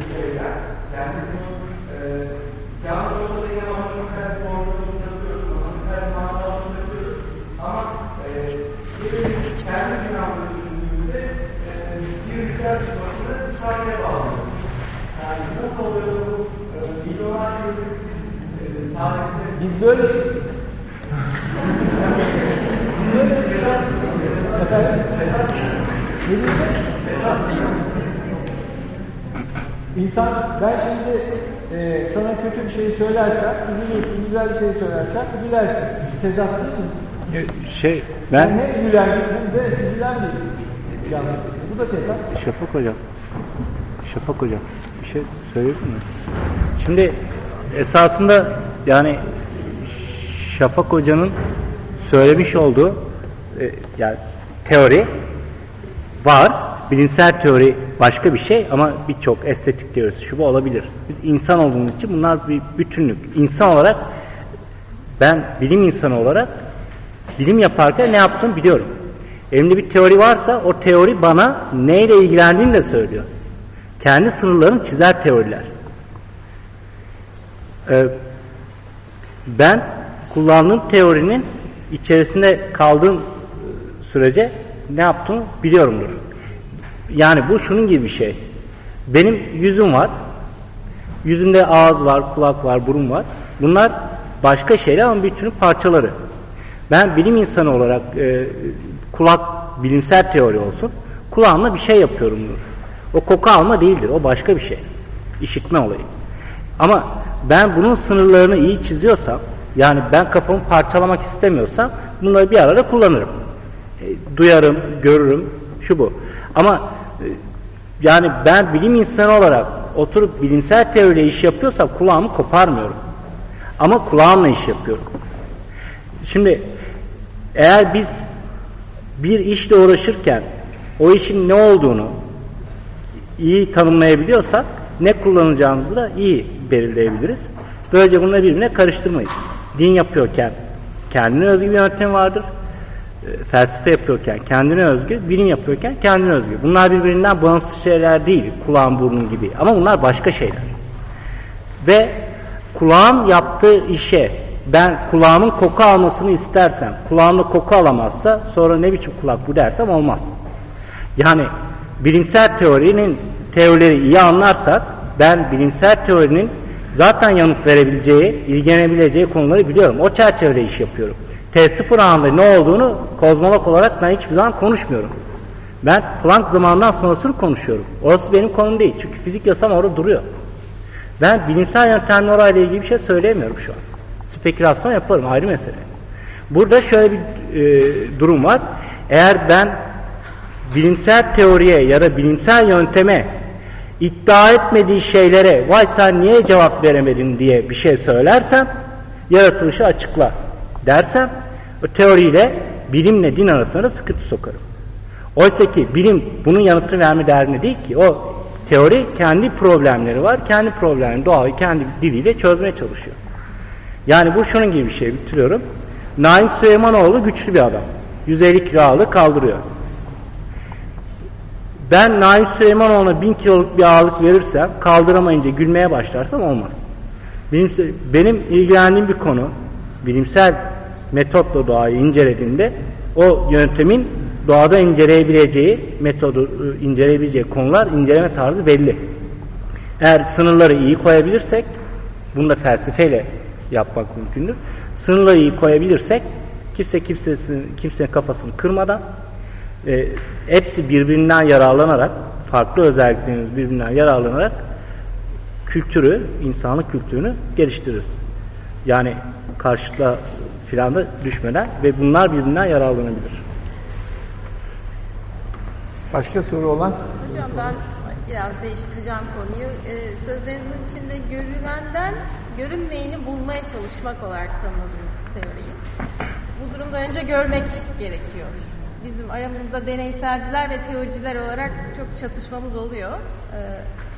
Biz böyleyiz. Biz böyleyiz. Efendim? Ne diyeceğim? İnsan, ben şimdi e, sana kötü bir şey söylersem, üzülürsün, güzel bir şey söylersem, gülersin. Tezat değil mi? Şey Ben ben hem gülen hem de yalnız. Bu da tezat. Şafak hocam. Şafak hocam. Bir şey söyleyebilir mi? Şimdi esasında yani Şafak hocanın söylemiş olduğu e, yani teori var. Bilimsel teori başka bir şey ama birçok estetik teorisi şu bu olabilir. Biz insan olduğumuz için bunlar bir bütünlük. İnsan olarak ben bilim insanı olarak bilim yaparken ne yaptığımı biliyorum. Elimde bir teori varsa o teori bana neyle ilgilendiğini de söylüyor. Kendi sınırlarını çizer teoriler. Ee, ben kullandığım teorinin içerisinde kaldığım e, sürece ne yaptığımı biliyorumdur. Yani bu şunun gibi bir şey. Benim yüzüm var. Yüzümde ağız var, kulak var, burun var. Bunlar başka şeyler ama bütünün parçaları. Ben bilim insanı olarak e, kulak bilimsel teori olsun. Kulağımla bir şey yapıyorumdur. O koku alma değildir. O başka bir şey. İşitme olayı. Ama ben bunun sınırlarını iyi çiziyorsam yani ben kafamı parçalamak istemiyorsam bunları bir arada kullanırım. E, duyarım, görürüm, şu bu. Ama e, yani ben bilim insanı olarak oturup bilimsel teoriyle iş yapıyorsam kulağımı koparmıyorum. Ama kulağımla iş yapıyorum. Şimdi eğer biz bir işle uğraşırken o işin ne olduğunu iyi tanımlayabiliyorsak ne kullanacağımızı da iyi belirleyebiliriz. Böylece bunları birbirine karıştırmayız. Din yapıyorken kendine özgü bir yöntem vardır. e, felsefe yapıyorken kendine özgü, bilim yapıyorken kendine özgü. Bunlar birbirinden bağımsız şeyler değil, kulağın burnun gibi. Ama bunlar başka şeyler. Ve kulağın yaptığı işe ben kulağımın koku almasını istersem, kulağımda koku alamazsa sonra ne biçim kulak bu dersem olmaz. Yani bilimsel teorinin teorileri iyi anlarsak ben bilimsel teorinin zaten yanıt verebileceği, ilgilenebileceği konuları biliyorum. O çerçevede iş yapıyorum. T0 anında ne olduğunu kozmolog olarak ben hiçbir zaman konuşmuyorum. Ben Planck zamanından sonrasını konuşuyorum. Orası benim konum değil. Çünkü fizik yasam orada duruyor. Ben bilimsel yöntemler orayla ilgili bir şey söyleyemiyorum şu an. Spekülasyon yaparım ayrı mesele. Burada şöyle bir e, durum var. Eğer ben bilimsel teoriye ya da bilimsel yönteme iddia etmediği şeylere vay sen niye cevap veremedin diye bir şey söylersem yaratılışı açıkla dersem o teoriyle bilimle din arasında sıkıntı sokarım. Oysa ki bilim bunun yanıtını verme derdinde değil ki. O teori kendi problemleri var. Kendi problemlerini doğayı kendi diliyle çözmeye çalışıyor. Yani bu şunun gibi bir şey bitiriyorum. Naim Süleymanoğlu güçlü bir adam. 150 kilo kaldırıyor. Ben Naim Süleymanoğlu'na 1000 kiloluk bir ağırlık verirsem kaldıramayınca gülmeye başlarsam olmaz. Benim, benim ilgilendiğim bir konu bilimsel metotla doğayı incelediğinde o yöntemin doğada inceleyebileceği metodu ıı, inceleyebileceği konular inceleme tarzı belli. Eğer sınırları iyi koyabilirsek bunu da felsefeyle yapmak mümkündür. Sınırları iyi koyabilirsek kimse kimsesin, kimsenin kafasını kırmadan e, hepsi birbirinden yararlanarak farklı özelliklerimiz birbirinden yararlanarak kültürü, insanlık kültürünü geliştiririz. Yani karşıtla filan da düşmeden ve bunlar birbirinden yararlanabilir. Başka soru olan? Hocam ben biraz değiştireceğim konuyu. Ee, sözlerinizin içinde görülenden görünmeyeni bulmaya çalışmak olarak tanıdığınız teoriyi. Bu durumda önce görmek gerekiyor. Bizim aramızda deneyselciler ve teoriciler olarak çok çatışmamız oluyor. Ee,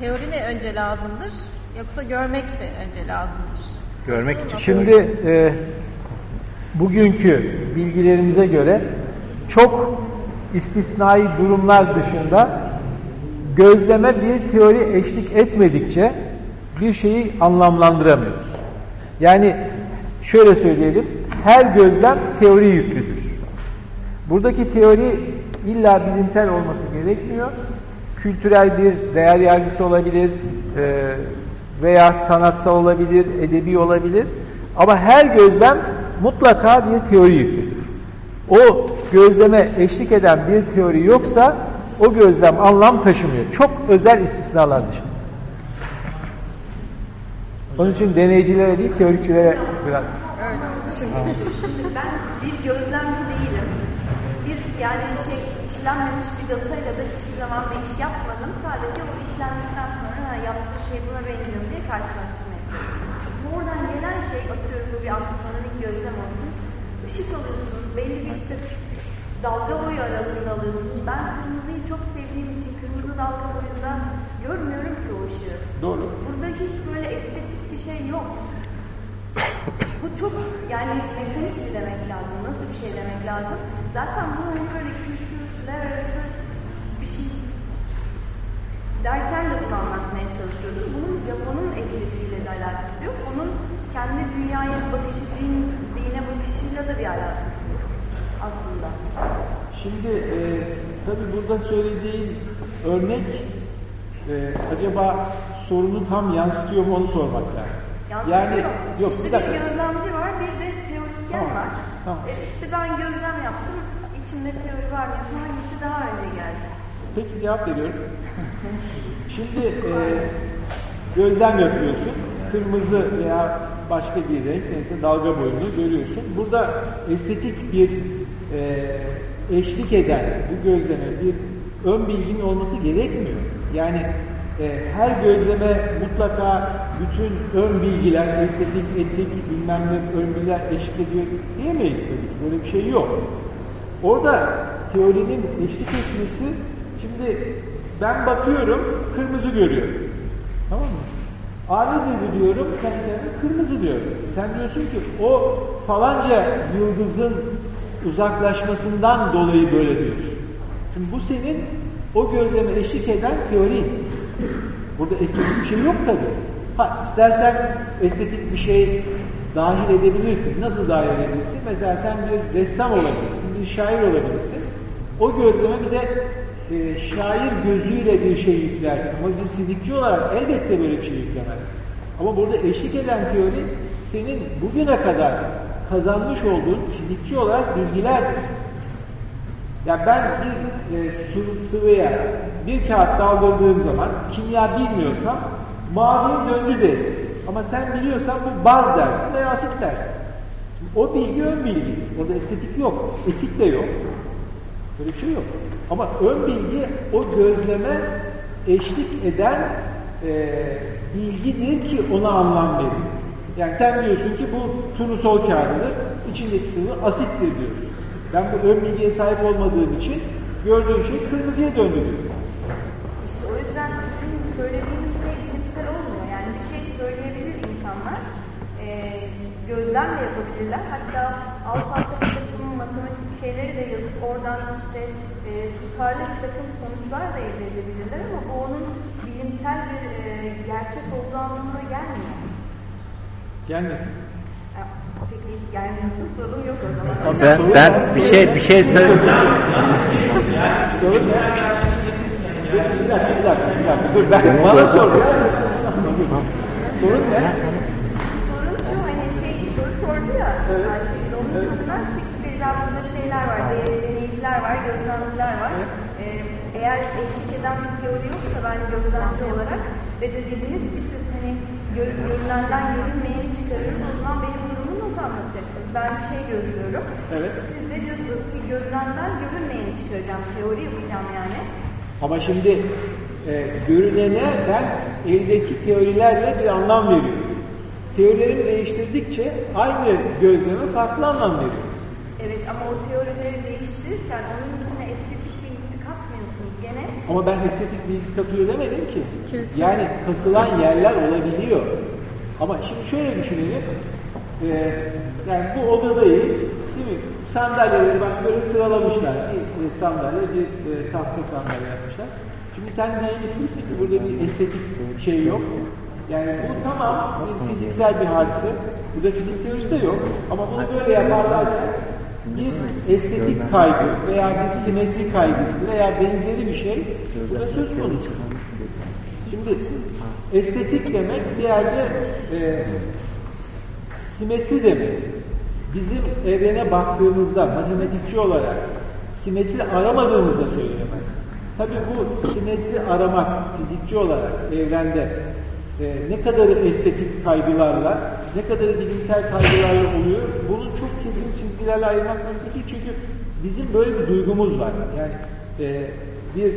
teori mi önce lazımdır yoksa görmek mi önce lazımdır? Görmek için? Şimdi e, bugünkü bilgilerimize göre çok istisnai durumlar dışında gözleme bir teori eşlik etmedikçe bir şeyi anlamlandıramıyoruz. Yani şöyle söyleyelim, her gözlem teori yüklüdür. Buradaki teori illa bilimsel olması gerekmiyor. Kültürel bir değer yargısı olabilir e, veya sanatsal olabilir, edebi olabilir. Ama her gözlem mutlaka bir teori yüklüdür. O gözleme eşlik eden bir teori yoksa o gözlem anlam taşımıyor. Çok özel istisnalar dışında. Onun için deneyicilere değil teorikçilere biraz Öyle oldu şimdi. Ben bir gözlemci yani şey işlenmemiş bir datayla da hiçbir zaman bir iş yapmadım. Sadece o işlendikten sonra ha, yaptığım şey buna benziyor diye karşılaştırma yapıyorum. Bu oradan gelen şey atıyorum bu bir astronomik gözlem olsun. Işık alıyorsunuz belli bir işte dalga boyu aralığında alıyorsunuz. Ben kırmızıyı çok sevdiğim için kırmızı dalga boyunda görmüyorum ki o ışığı. Doğru. Burada hiç böyle estetik bir şey yok. Bu çok yani mekanik mi demek lazım, nasıl bir şey demek lazım? Zaten bu hani böyle kültürler arası bir şey derken de bunu anlatmaya çalışıyordum. Bunun Japon'un estetiğiyle de alakası yok. Onun kendi dünyaya bakışı, din, dine bakışıyla da bir alakası yok aslında. Şimdi e, tabii burada söylediğin örnek e, acaba sorunu tam yansıtıyor mu onu sormak lazım. Yani yok işte bir dakika. gözlemci var, bir de teorisyen Tamam, var. tamam. E, işte ben gözlem yaptım, içimde teori var mı? Hangisi daha önce geldi? Peki cevap veriyorum. Şimdi e, gözlem yapıyorsun. Kırmızı veya başka bir renk neyse dalga boyunu görüyorsun. Burada estetik bir e, eşlik eden bu gözleme bir ön bilginin olması gerekmiyor. Yani e, her gözleme mutlaka bütün ön bilgiler, estetik, etik, bilmem ne ön bilgiler eşlik ediyor diyemeyiz tabii. Böyle bir şey yok. Orada teorinin eşlik etmesi, şimdi ben bakıyorum, kırmızı görüyorum. Tamam mı? A nedir diyorum, kendi kırmızı diyorum. Sen diyorsun ki o falanca yıldızın uzaklaşmasından dolayı böyle diyorsun. Şimdi bu senin o gözleme eşlik eden teorin. Burada estetik bir şey yok tabii. Ha istersen estetik bir şey dahil edebilirsin. Nasıl dahil edebilirsin? Mesela sen bir ressam olabilirsin, bir şair olabilirsin. O gözleme bir de e, şair gözüyle bir şey yüklersin. Ama bir fizikçi olarak elbette böyle bir şey yüklemezsin. Ama burada eşlik eden teori senin bugüne kadar kazanmış olduğun fizikçi olarak bilgilerdir. Ya ben bir e, sıvıya bir kağıt daldırdığım zaman kimya bilmiyorsam maviye döndü derim. Ama sen biliyorsan bu baz dersin veya asit dersin. O bilgi ön bilgi. Orada estetik yok. Etik de yok. Böyle bir şey yok. Ama ön bilgi o gözleme eşlik eden e, bilgidir ki ona anlam verir. Yani sen diyorsun ki bu turnusol kağıdıdır, içindeki sıvı asittir diyorsun. Ben bu ön bilgiye sahip olmadığım için gördüğüm şey kırmızıya döndü diyorum. İşte o yüzden sizin söylediğiniz şey bilimsel olmuyor. Yani bir şey söyleyebilir insanlar, e, gözlem de yapabilirler. Hatta alta bir takım matematik şeyleri de yazıp oradan işte e, tutarlı bir takım sonuçlar da elde edebilirler ama bu onun bilimsel bir e, gerçek olduğu anlamına gelmiyor. Gelmesin. Peki gelmiyorsa sorun yok o zaman. Tabii. Ben, ben bir şey bir şey söyle. Sorun ne? Bir dakika, bir dakika, bir dakika. Dur ben bana sor. Sorun ne? Sorun şu hani şey soru Evet. Ayşegül onun Evet. bir daha burada şeyler var, de- deneyiciler var, gözlemciler var. Ee, eğer eşlik eden bir teori yoksa ben gözlemci olarak ve de dediniz siz hani gör, görünenden görünmeyeni çıkarıyoruz o zaman benim durumu nasıl anlatacaksınız? Ben bir şey görüyorum. Evet. Siz de diyorsunuz ki görünenden görünmeyeni çıkaracağım, teori yapacağım yani. Ama şimdi e, görünene ben eldeki teorilerle bir anlam veriyorum. Teorilerimi değiştirdikçe aynı gözleme farklı anlam veriyor. Evet ama o teorileri değiştirirken onun içine estetik bilgisi katmıyorsunuz gene. Ama ben estetik bilgisi katıyor demedim ki. Kültür. Yani katılan yerler olabiliyor. Ama şimdi şöyle düşünelim. Ee, yani bu odadayız. Değil mi? Sandalyeleri bak böyle sıralamışlar. Bir e, sandalye, bir e, tahta sandalye yapmışlar. Şimdi sen diyebilirsin ki burada bir estetik şey yok. Yani bu tamam bir fiziksel bir hadise. Burada fizik teorisi de yok. Ama bunu böyle yaparlarken bir estetik kaygı veya bir simetri kaygısı veya benzeri bir şey burada söz konusu. Şimdi estetik demek bir yerde e, simetri demek. Bizim evrene baktığımızda matematikçi olarak simetri aramadığımızda söylenemez. Tabii bu simetri aramak fizikçi olarak evrende e, ne kadarı estetik kaygılarla, ne kadarı bilimsel kaygılarla oluyor, bunu çok kesin çizgilerle ayırmak mümkün değil. Çünkü bizim böyle bir duygumuz var. Yani e, bir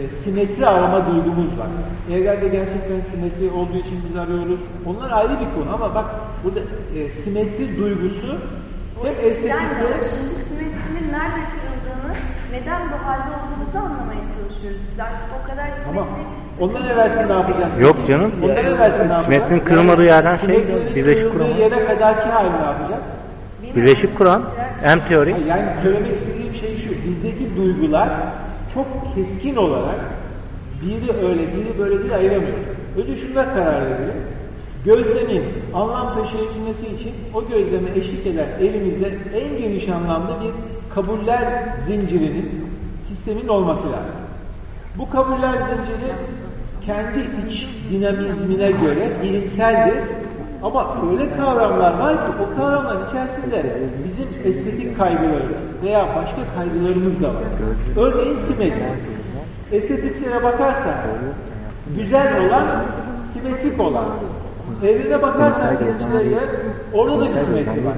e, simetri arama duygumuz var. Evrende gerçekten simetri olduğu için biz arıyoruz. Onlar ayrı bir konu ama bak burada e, simetri duygusu hem estetikte şimdi simetrinin nerede kırıldığını, neden bu halde olduğumuzu anlamaya çalışıyoruz. Biz artık o kadar simetri... Tamam. Ondan evvelsin ne yapacağız? Yok canım. Ondan evvelsin ne yapacağız? Simetrinin kırılmadığı yerden şey, Birleşik Kur'an. yere kadarki hali ne yapacağız? Birleşik Kur'an, M teori. Yani söylemek istediğim şey şu. Bizdeki duygular çok keskin olarak biri öyle, biri böyle diye ayıramıyor. Önce şuna karar verelim. Gözlemin anlam taşıyabilmesi için o gözleme eşlik eden elimizde en geniş anlamda bir kabuller zincirinin, sistemin olması lazım. Bu kabuller zinciri kendi iç dinamizmine göre bilimseldir. Ama öyle kavramlar var ki o kavramların içerisinde bizim estetik kaygılarımız veya başka kaygılarımız da var. Örneğin simetri. Estetiklere bakarsan güzel olan simetrik olan. Evrene bakarsan fizikçilere orada da simetri var.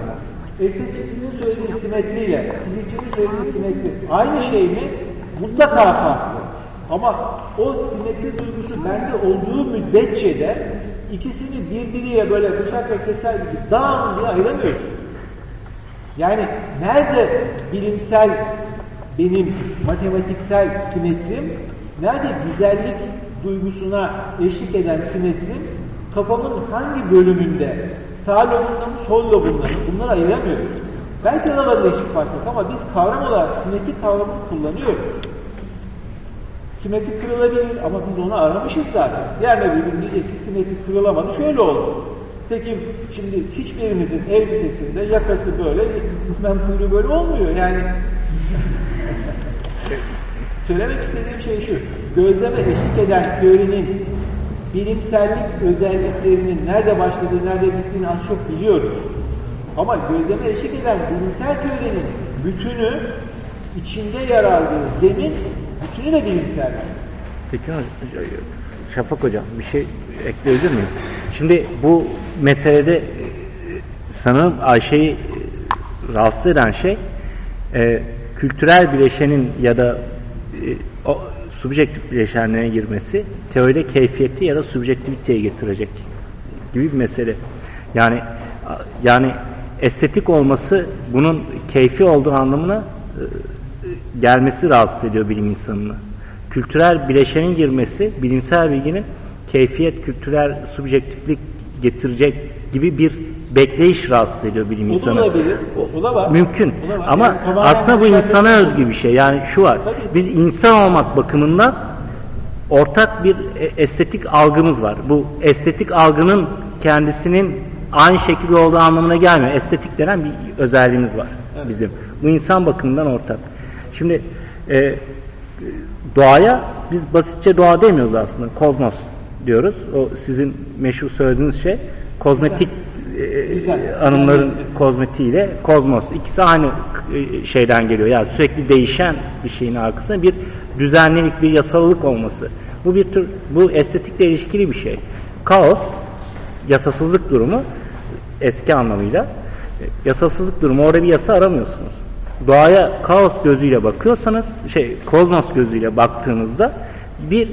Estetikçinin söylediği simetriyle fizikçinin söylediği simetri aynı şey mi? Mutlaka farklı. Ama o simetri duygusu bende olduğu müddetçe de ikisini birbiriyle böyle bıçakla keser gibi dağım diye ayıramıyorsun. Yani nerede bilimsel benim matematiksel simetrim, nerede güzellik duygusuna eşlik eden simetrim, kafamın hangi bölümünde, sağ lobunda mı, sol lobunda mı bunları ayıramıyoruz. Belki aralarında hiçbir fark yok ama biz kavram olarak simetrik kavramını kullanıyoruz. Simetrik kırılabilir ama biz onu aramışız zaten. Diğer bir gün diyecek ki simetrik kırılamadı şöyle oldu. Tekim şimdi hiçbirimizin elbisesinde yakası böyle, ben kuyruğu böyle olmuyor. Yani söylemek istediğim şey şu. Gözleme eşlik eden teorinin bilimsellik özelliklerinin nerede başladığı, nerede bittiğini az çok biliyoruz. Ama gözleme eşlik eden bilimsel teorinin bütünü içinde yer aldığı zemin bütünü de bilimsel. Tekin Şafak Hocam bir şey ekleyebilir miyim? Şimdi bu meselede e, sanırım Ayşe'yi e, rahatsız eden şey e, kültürel bileşenin ya da e, o subjektif bileşenlere girmesi teoride keyfiyeti ya da subjektiviteyi getirecek gibi bir mesele. Yani yani estetik olması bunun keyfi olduğu anlamına e, gelmesi rahatsız ediyor bilim insanını. Kültürel bileşenin girmesi bilimsel bilginin keyfiyet, kültürel subjektiflik getirecek gibi bir bekleyiş rahatsız ediyor bilim O insanı. olabilir. O da var. Mümkün. O da var. Ama Yani aslında bu dışarıda- insana özgü bir şey. Yani şu var. Tabii. Biz insan olmak bakımından ortak bir e- estetik algımız var. Bu estetik algının kendisinin aynı şekilde olduğu anlamına gelmiyor. Estetik denen bir özelliğimiz var bizim. Bu insan bakımından ortak. Şimdi e, doğaya biz basitçe doğa demiyoruz aslında. Kozmos diyoruz. O sizin meşhur söylediğiniz şey kozmetik e, anımların kozmetiğiyle kozmos. İkisi aynı e, şeyden geliyor. Yani sürekli değişen bir şeyin arkasında bir düzenlilik, bir yasalılık olması. Bu bir tür, bu estetikle ilişkili bir şey. Kaos, yasasızlık durumu eski anlamıyla e, yasasızlık durumu orada bir yasa aramıyorsunuz. Doğaya kaos gözüyle bakıyorsanız, şey kozmos gözüyle baktığınızda bir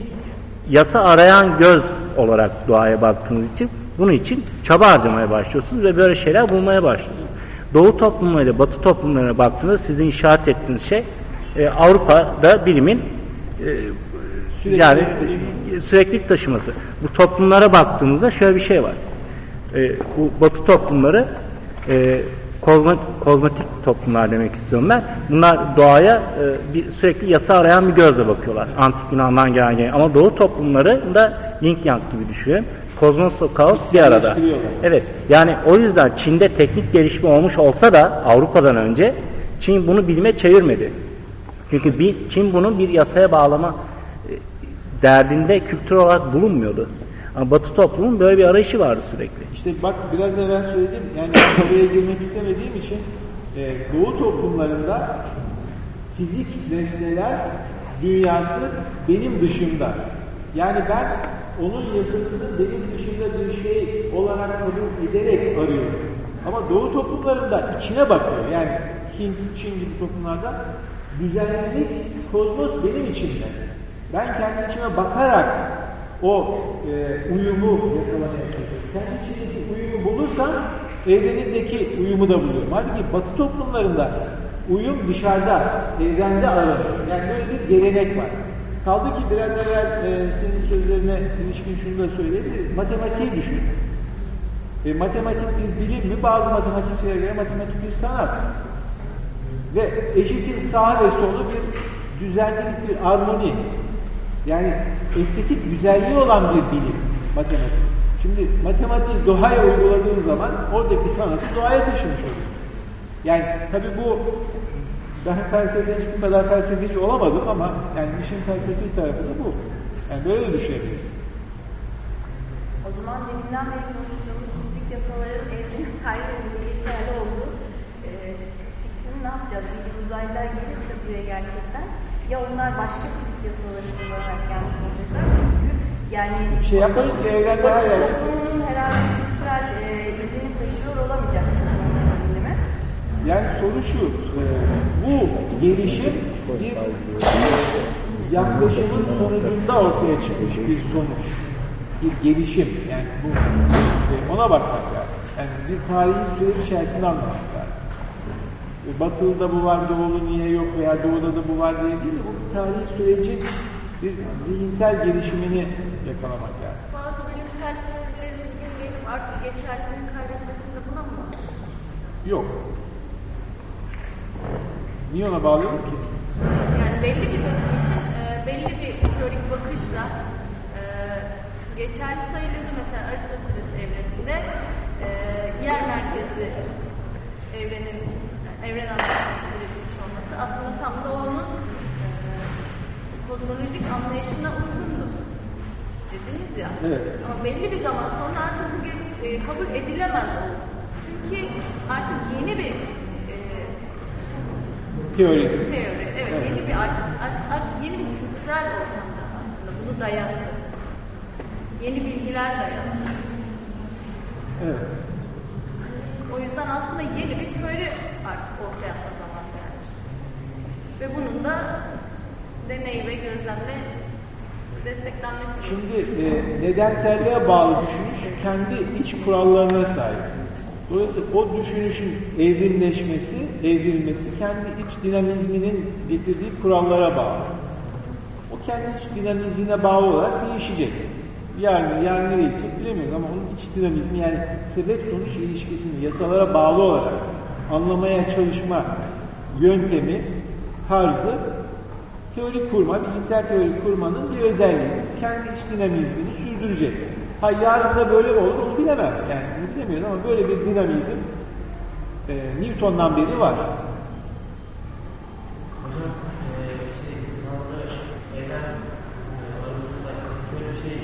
yasa arayan göz olarak doğaya baktığınız için bunun için çaba harcamaya başlıyorsunuz ve böyle şeyler bulmaya başlıyorsunuz. Doğu toplumlarıyla Batı toplumlarına baktığınızda sizin işaret ettiğiniz şey e, Avrupa'da bilimin e, Süreklilik yani taşıması. süreklilik taşıması. Bu toplumlara baktığımızda şöyle bir şey var. E, bu Batı toplumları e, kozmetik toplumlar demek istiyorum ben. Bunlar doğaya e, bir, sürekli yasa arayan bir gözle bakıyorlar. Antik Yunan'dan gelen gelen. Ama Doğu toplumları da yin yang gibi düşünelim. Kozmosla kaos bir arada. Evet. Yani o yüzden Çin'de teknik gelişme olmuş olsa da Avrupa'dan önce Çin bunu bilime çevirmedi. Çünkü bir, Çin bunu bir yasaya bağlama e, derdinde kültür olarak bulunmuyordu. Ama Batı toplumun böyle bir arayışı vardı sürekli. İşte bak biraz evvel söyledim. Yani oraya girmek istemediğim için e, Doğu toplumlarında fizik nesneler dünyası benim dışımda. Yani ben onun yasasını benim dışında bir şey olarak kabul ederek arıyorum. Ama Doğu toplumlarında içine bakıyor. Yani Hint, Çin gibi toplumlarda düzenlilik, kozmos benim içimde. Ben kendi içime bakarak o e, uyumu yakalamaya çalışıyorum. Kendi içindeki uyumu bulursam evrenindeki uyumu da buluyorum. Halbuki Batı toplumlarında uyum dışarıda, evrende aranıyor. Yani böyle bir gelenek var. Kaldı ki biraz evvel e, senin sözlerine ilişkin şunu da söyleyebiliriz. Matematiği düşün. E, matematik bir bilim mi? Bazı matematikçilere göre matematik bir sanat. Ve eşitin sağ ve solu bir düzenlilik, bir armoni. Yani estetik güzelliği olan bir bilim matematik. Şimdi matematiği doğaya uyguladığın zaman oradaki sanatı doğaya taşımış oluyorsun. Yani tabi bu ben felsefeci bu kadar felsefeci olamadım ama yani işin felsefi tarafı da bu. Yani böyle de düşünebilirsin. O zaman deminden beri konuştuğumuz fizik yasaların evrenin her yerinde geçerli olduğu e, fikrini ne yapacağız? Bir uzaylılar gelirse buraya gerçekten ya onlar başka fizik yasaları kullanarak gelmiş olacaklar çünkü yani şey yaparız ki evrende her yer- toplumunun herhalde kültürel e, izini taşıyor olamayacak? Yani soru şu, e, bu gelişim bir yaklaşımın sonucunda ortaya çıkmış bir sonuç. Bir gelişim. Yani bu e, ona bakmak lazım. Yani bir tarihi süreç içerisinde anlamak Batı'da bu var, Doğu'da niye yok veya Doğu'da da bu var diye değil de bu bir tarihi sürecin bir zihinsel gelişimini yakalamak lazım. Bazı bilimsel teorilerimizin gelip artık geçerliliğini kaybetmesinde buna mı? Yok. Niye ona bağlıyorum ki? Yani belli bir dönem için e, belli bir teorik bakışla e, geçerli sayılıyordu. Mesela Aristoteles evreninde e, yer merkezli evrenin evren anlayışının üretilmiş olması aslında tam da onun e, kozmolojik anlayışına uygundur dediniz ya. Evet. Ama belli bir zaman sonra artık bu geç, e, kabul edilemez oldu. Çünkü artık yeni bir e, Teori. teori, evet, yeni bir artık, artık, artık yeni bir kültürel ortamda aslında bunu dayandı. Yeni bilgiler dayandı. Evet. O yüzden aslında yeni bir teori artık ortaya atma zaman gelmişti. Ve bunun da deney ve gözlemle desteklenmesi. Şimdi e, nedenselliğe bağlı düşünüş kendi iç kurallarına sahip. Dolayısıyla o düşünüşün evrimleşmesi, evrilmesi kendi iç dinamizminin getirdiği kurallara bağlı. O kendi iç dinamizmine bağlı olarak değişecek. Yarın, yarın nereye gidecek bilemiyoruz ama onun iç dinamizmi yani sebep sonuç ilişkisini yasalara bağlı olarak anlamaya çalışma yöntemi, tarzı teori kurma, bilimsel teori kurmanın bir özelliği. Kendi iç dinamizmini sürdürecek. Ha yarın da böyle olur onu bilemem. Yani bunu bilemiyoruz ama böyle bir dinamizm e, Newton'dan beri var. Hocam eee şey, Tanrı evren eee, arasında şöyle bir şey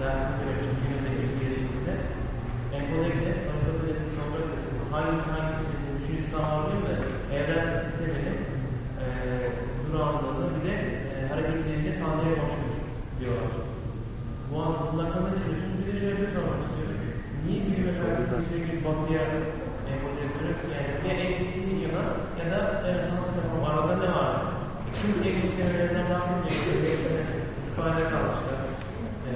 dersini görmüştüm yine de bir girişiminde. Empedokles, Aristoteles'in Sokrates'in hangisi hangisi dediği düşüncesi tamamlıyor ve evren sisteminin eee durağanlığını bir de eee hareketlerini Tanrı'ya borçludur diyorlar. Bu an bunlar hakkında ne düşünüyorsunuz? Bir de şöyle bir şey sormak istiyorum. Niye bilim ve felsefe sürekli batıya empoze ediyoruz? Yani ya eksikliği yana ya da Rönesans reformu arada ne var? Kimse eğitim seviyelerine bahsetmiyor. Eğitimde İspanya'da kalmışlar. Ee,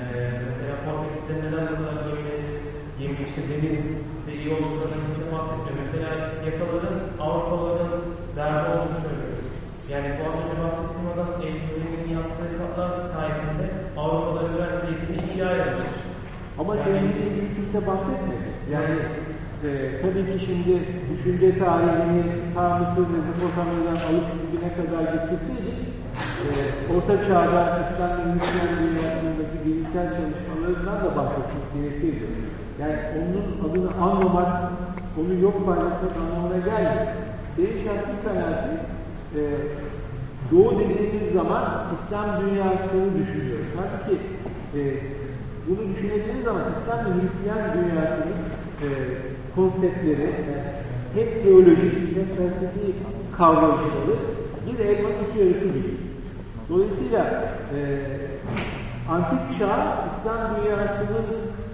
mesela Portekiz'de neden bu kadar böyle gemi işte denizde iyi olduklarından kimse bahsetmiyor. Mesela yasaların Avrupalıların derdi olduğunu söylüyor. Yani bu az önce bahsettiğim adam eğitimlerinin yaptığı hesaplar sayesinde Avrupa'da üniversite eğitimi ikiye ayrılmıştır. Ama seninle ilgili kimse bahsetmedi. Yani e, tabii ki şimdi düşünce tarihini ta Mısır Mezopotamya'dan alıp bugüne kadar getirseydik e, Orta Çağ'da İslam ve Müslüman dünyasındaki bilimsel çalışmalarından da bahsetmek gerekirdi. Yani onun adını anlamak, onu yok paylaşmak anlamına gelmiyor. Benim şahsi kanaatim e, Doğu dediğimiz zaman İslam dünyasını düşünüyoruz. Halbuki e, bunu düşüneceğiniz zaman İslam ve Hristiyan dünyasının e, konseptleri yani hep teolojik hem felsefi kavrayışları bir elmanın iki yarısı gibi. Dolayısıyla e, antik çağ İslam dünyasının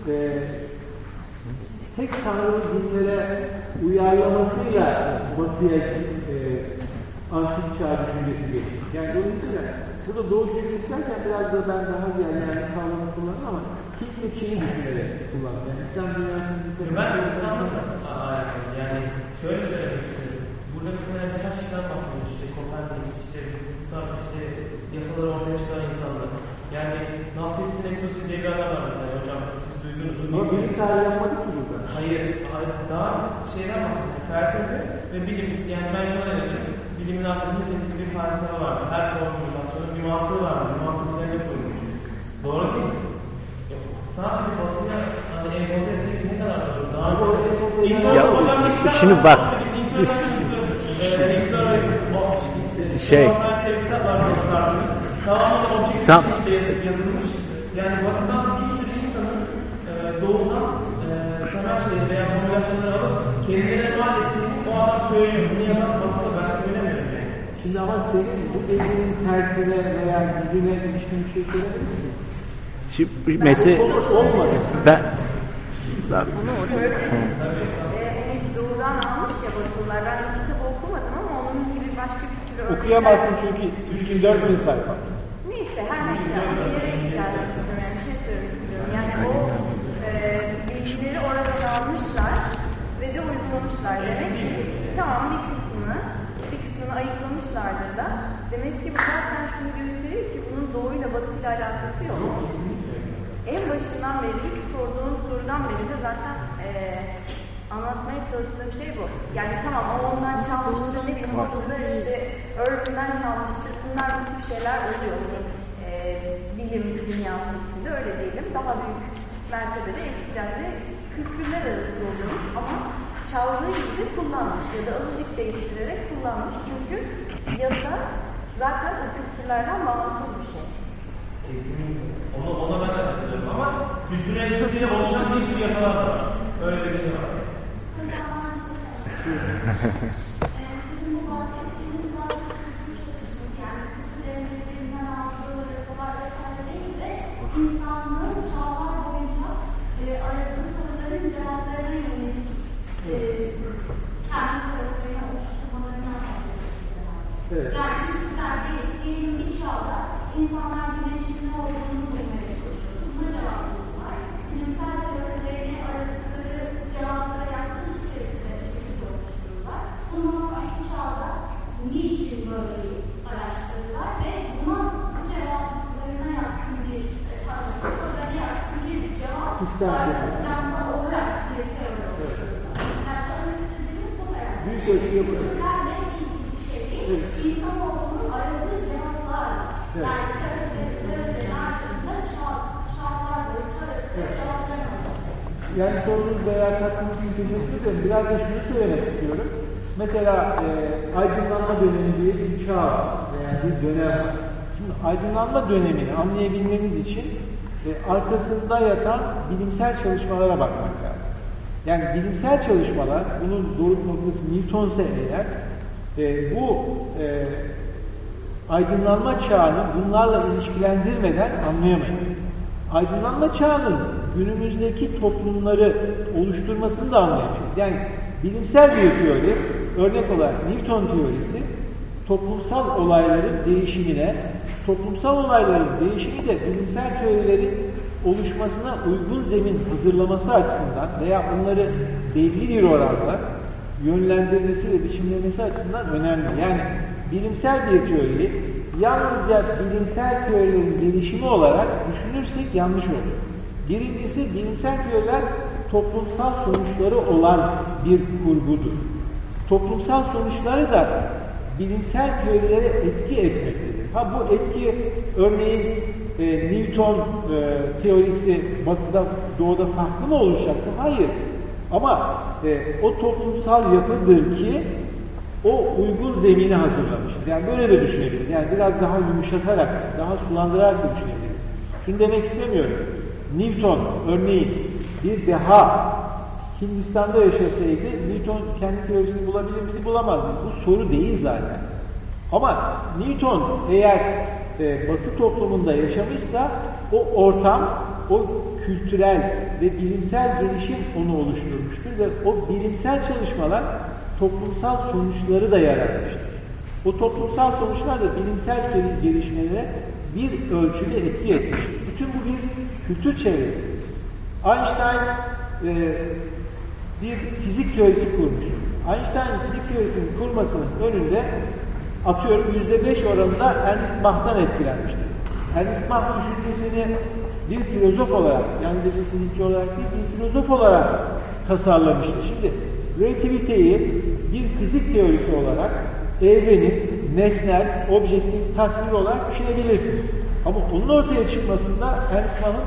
e, tek tanrılı dinlere uyarlamasıyla batıya e, antik çağ düşüncesi geçti. Yani dolayısıyla burada doğu düşüncesi derken biraz da ben daha ziyade yani kavramı kullanıyorum ama kimse Çin'i düşünerek kullanıyor. Yani İslam dünyasının Ben alakalı yani şöyle söylemek istiyorum. Burada mesela birkaç kişiden bahsediyoruz işte Kopernik, işte bu tarz işte yasaları ortaya çıkaran insanlar. Yani Nasrettin Ektosi adam var mesela hocam siz duydunuz mu? Ama bilim tarihi yapmadık ki burada. Hayır, daha şeyden bahsediyorum. Felsefe ve bilim, yani ben şöyle dedim. Bilimin arkasında kesin bir felsefe var. Her formülasyonun bir mantığı var. Bir mantık üzerine kurulmuş. Doğru değil mi? Sadece batıya hani empoze Ya, şimdi bak. Şey. Tam- yazılmış. Yani batıdan bir sürü insanın e, doğudan e, temel şeyleri veya formülasyonları alıp kendilerine mal ettiğini o adam söylüyor. Bunu yazan batıda ben söylemiyorum yani. Şimdi ama senin bu dediğinin tersine veya gücüne ilişkin bir şey söylemedik ki. Şimdi mesela Olmadı. ben, ben Ee, hani doğudan almış ya o kitabı okumadım ama onun gibi başka bir sürü Okuyamazsın çünkü 3000-4000 sayfa. Neyse her neyse bir yere istiyorum. Yani şey söylemek istiyorum. Yani o e, bilgileri oradan almışlar ve de uygulamışlar. Demek ki tamam bir kısmını bir kısmını ayıklamışlardır da. Demek ki bu zaten şunu gösteriyor ki bunun doğuyla batıyla alakası yok. En başından beri sorudan beri de zaten e, Anlatmaya çalıştığım şey bu. Yani tamam o ondan çalmıştır, ne bileyim işte Irving'den çalmıştır. Bunlar bu tip şeyler oluyor. E, bilim dünyası içinde öyle diyelim. Daha büyük mertebede eskilerde kültürler arası oluyormuş ama çaldığı gibi kullanmış ya da azıcık değiştirerek kullanmış. Çünkü yasa zaten o kültürlerden bağımsız bir şey. Onu, ona ben de katılıyorum ama kültürün etkisiyle oluşan bir sürü yasalar var. Öyle bir şey var. İnsanlığın çağlar boyunca e, aradığı soruların cevaplarına yönelik e, kendi taraflarına oluşturmalarına Evet. Yani değil, diyelim bir çağda insanlar güneşin Sistem kurdular. arasında olarak bir teori oluşturdular. Yani söylemek istediğimiz bu herhalde. Büyük ölçüde bu. Kültürlerle ilgili bir şey değil. İnsanoğlunun aradığı cevaplarla. Evet. Yani teorilerin karşısında çağ- çağlar boyu taradığı cevaplar alması. Yani sorunuz veya katkınız için teşekkür ederim. Biraz da şunu söylemek istiyorum. Mesela e, aydınlanma dönemi diye bir çağ veya bir dönem var. Şimdi aydınlanma dönemini anlayabilmemiz için e, arkasında yatan bilimsel çalışmalara bakmak lazım. Yani bilimsel çalışmalar, bunun doruk noktası Newton'sa eğer, e, bu e, aydınlanma çağını bunlarla ilişkilendirmeden anlayamayız. Aydınlanma çağının günümüzdeki toplumları oluşturmasını da anlayamayız. Yani bilimsel bir teori, örnek olarak Newton teorisi, toplumsal olayların değişimine, toplumsal olayların değişimi de bilimsel teorilerin oluşmasına uygun zemin hazırlaması açısından veya onları belli bir oranda yönlendirmesi ve biçimlemesi açısından önemli. Yani bilimsel bir teoriyi yalnızca bilimsel teorilerin gelişimi olarak düşünürsek yanlış olur. Birincisi bilimsel teoriler toplumsal sonuçları olan bir kurgudur. Toplumsal sonuçları da bilimsel teorilere etki etmektedir. Ha bu etki örneğin e, Newton e, teorisi batıda doğuda farklı mı oluşacaktı? Hayır. Ama e, o toplumsal yapıdır ki o uygun zemini hazırlamıştır. Yani böyle de düşünebiliriz. Yani biraz daha yumuşatarak, daha sulandırarak da düşünebiliriz. Şunu demek istemiyorum. Newton örneğin bir deha Hindistan'da yaşasaydı Newton kendi teorisini bulabilir miydi? Bulamazdı. Bu soru değil zaten. Ama Newton eğer e, Batı toplumunda yaşamışsa o ortam, o kültürel ve bilimsel gelişim onu oluşturmuştur ve o bilimsel çalışmalar toplumsal sonuçları da yaratmıştır. O toplumsal sonuçlar da bilimsel gelişmelere bir ölçüde etki etmiştir. Bütün bu bir kültür çevresi. Einstein e, bir fizik teorisi kurmuştur. Einstein fizik teorisinin kurmasının önünde atıyorum yüzde beş oranında Ernst Mach'tan etkilenmiştir. Ernst Mach düşüncesini bir filozof olarak, yalnızca bir fizikçi olarak değil, bir filozof olarak tasarlamıştır. Şimdi relativiteyi bir fizik teorisi olarak evrenin nesnel, objektif, tasvir olarak düşünebilirsin. Ama onun ortaya çıkmasında Ernst Mach'ın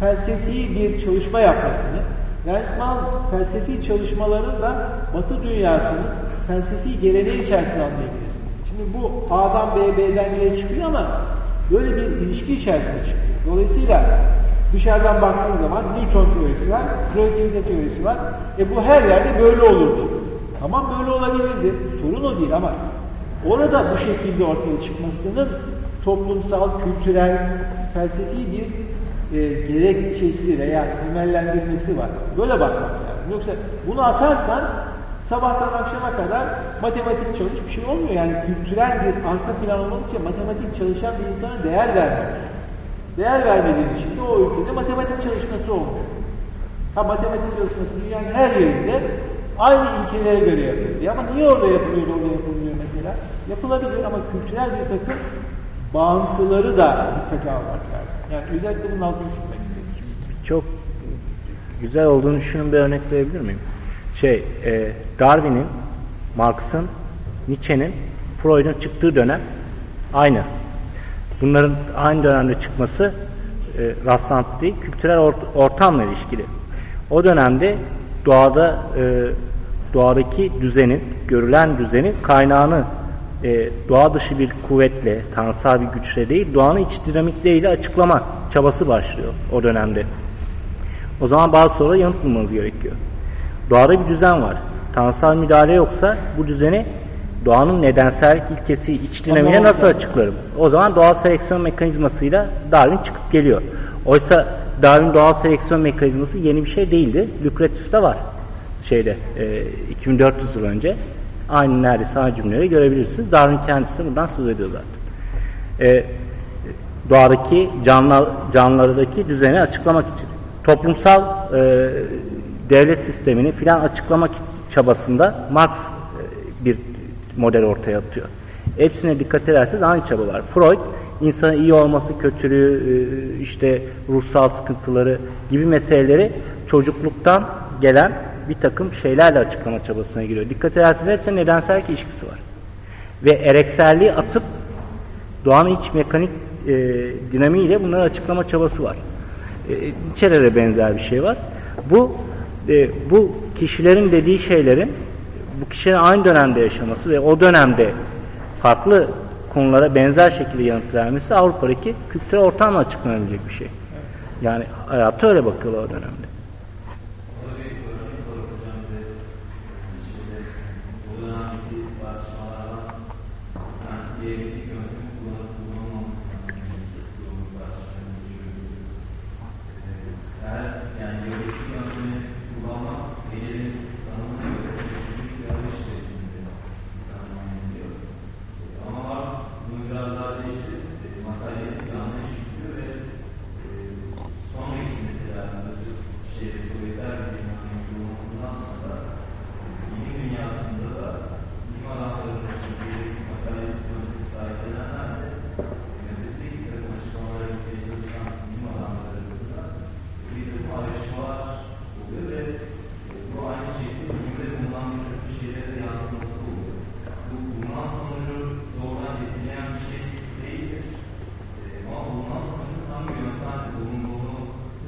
felsefi bir çalışma yapmasını, Ernst Mach'ın felsefi çalışmalarını da Batı dünyasının felsefi geleneği içerisinde anlayabilirsin. Şimdi bu A'dan B, B'den C'ye çıkıyor ama böyle bir ilişki içerisinde çıkıyor. Dolayısıyla dışarıdan baktığın zaman Newton teorisi var, relativite teorisi var. E bu her yerde böyle olurdu. Tamam böyle olabilirdi. Sorun o değil ama orada bu şekilde ortaya çıkmasının toplumsal, kültürel, felsefi bir e, gerekçesi veya temellendirmesi var. Böyle bakmak lazım. Yoksa bunu atarsan sabahtan akşama kadar matematik çalış bir şey olmuyor. Yani kültürel bir arka plan olmak için matematik çalışan bir insana değer vermek. Değer vermediğin için de o ülkede matematik çalışması olmuyor. Ha matematik çalışması dünyanın her yerinde aynı ilkelere göre yapılıyor. Ama niye orada yapılıyor, orada yapılmıyor mesela? Yapılabilir ama kültürel bir takım bağıntıları da dikkate almak lazım. Yani özellikle bunun altını çizmek istedim. Çok güzel olduğunu düşünün bir örnek verebilir miyim? şey e, Darwin'in, Marx'ın, Nietzsche'nin, Freud'un çıktığı dönem aynı. Bunların aynı dönemde çıkması e, rastlantı değil, kültürel ort- ortamla ilişkili. O dönemde doğada e, doğadaki düzenin, görülen düzenin kaynağını e, doğa dışı bir kuvvetle, tanrısal bir güçle değil, doğanın iç dinamikleriyle açıklama çabası başlıyor o dönemde. O zaman bazı sorulara yanıt bulmanız gerekiyor. Doğada bir düzen var. Tanrısal müdahale yoksa bu düzeni doğanın nedensellik ilkesi iç dinamiğine nasıl açıklarım? O zaman doğal seleksiyon mekanizmasıyla Darwin çıkıp geliyor. Oysa Darwin doğal seleksiyon mekanizması yeni bir şey değildi. Lucretius'ta var. Şeyde e, 2400 yıl önce. Aynı neredeyse aynı cümleleri görebilirsiniz. Darwin kendisi bundan söz ediyor zaten. E, doğadaki canlı, canlılardaki düzeni açıklamak için. Toplumsal e, devlet sistemini filan açıklamak çabasında Marx e, bir model ortaya atıyor. Hepsine dikkat ederseniz aynı çaba var. Freud insanın iyi olması, kötülüğü, e, işte ruhsal sıkıntıları gibi meseleleri çocukluktan gelen bir takım şeylerle açıklama çabasına giriyor. Dikkat ederseniz hepsinin nedensellik ilişkisi var. Ve erekselliği atıp doğanın iç mekanik e, dinamiğiyle bunları açıklama çabası var. E, Nietzsche'de benzer bir şey var. Bu e, bu kişilerin dediği şeylerin bu kişilerin aynı dönemde yaşaması ve o dönemde farklı konulara benzer şekilde yanıt vermesi Avrupa'daki kültürel ortamla açıklanabilecek bir şey. Yani hayata öyle bakıyorlar o dönemde.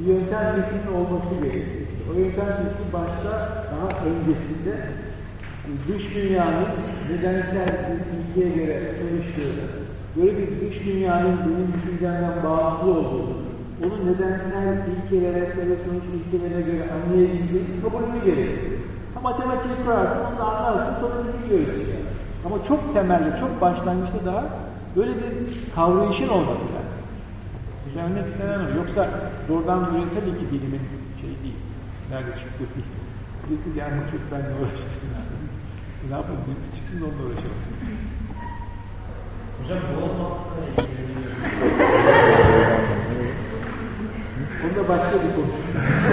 bir yöntem fikrinin olması gerekiyor. O yöntem fikri başta daha öncesinde dış dünyanın nedensel bir ilgiye göre çalıştığını, böyle bir dış dünyanın benim düşüncemden bağımsız olduğunu, onun nedensel ilkelere, sebep sonuç ilkelerine göre anlayabileceğini kabulünü gerekiyor. Ha matematik kurarsın, onu da anlarsın, sonra düşünüyoruz işte. Ama çok temelde, çok başlangıçta daha böyle bir kavrayışın olması lazım. Düzenlemek istenen o. Yoksa doğrudan buraya tabii ki bilimin şey değil. Nerede çıktı değil. Dedi yani çok benimle uğraştınız. ne yapalım birisi çıksın da onunla uğraşalım. Hocam bu olmakla ilgili Onu da başka bir konu.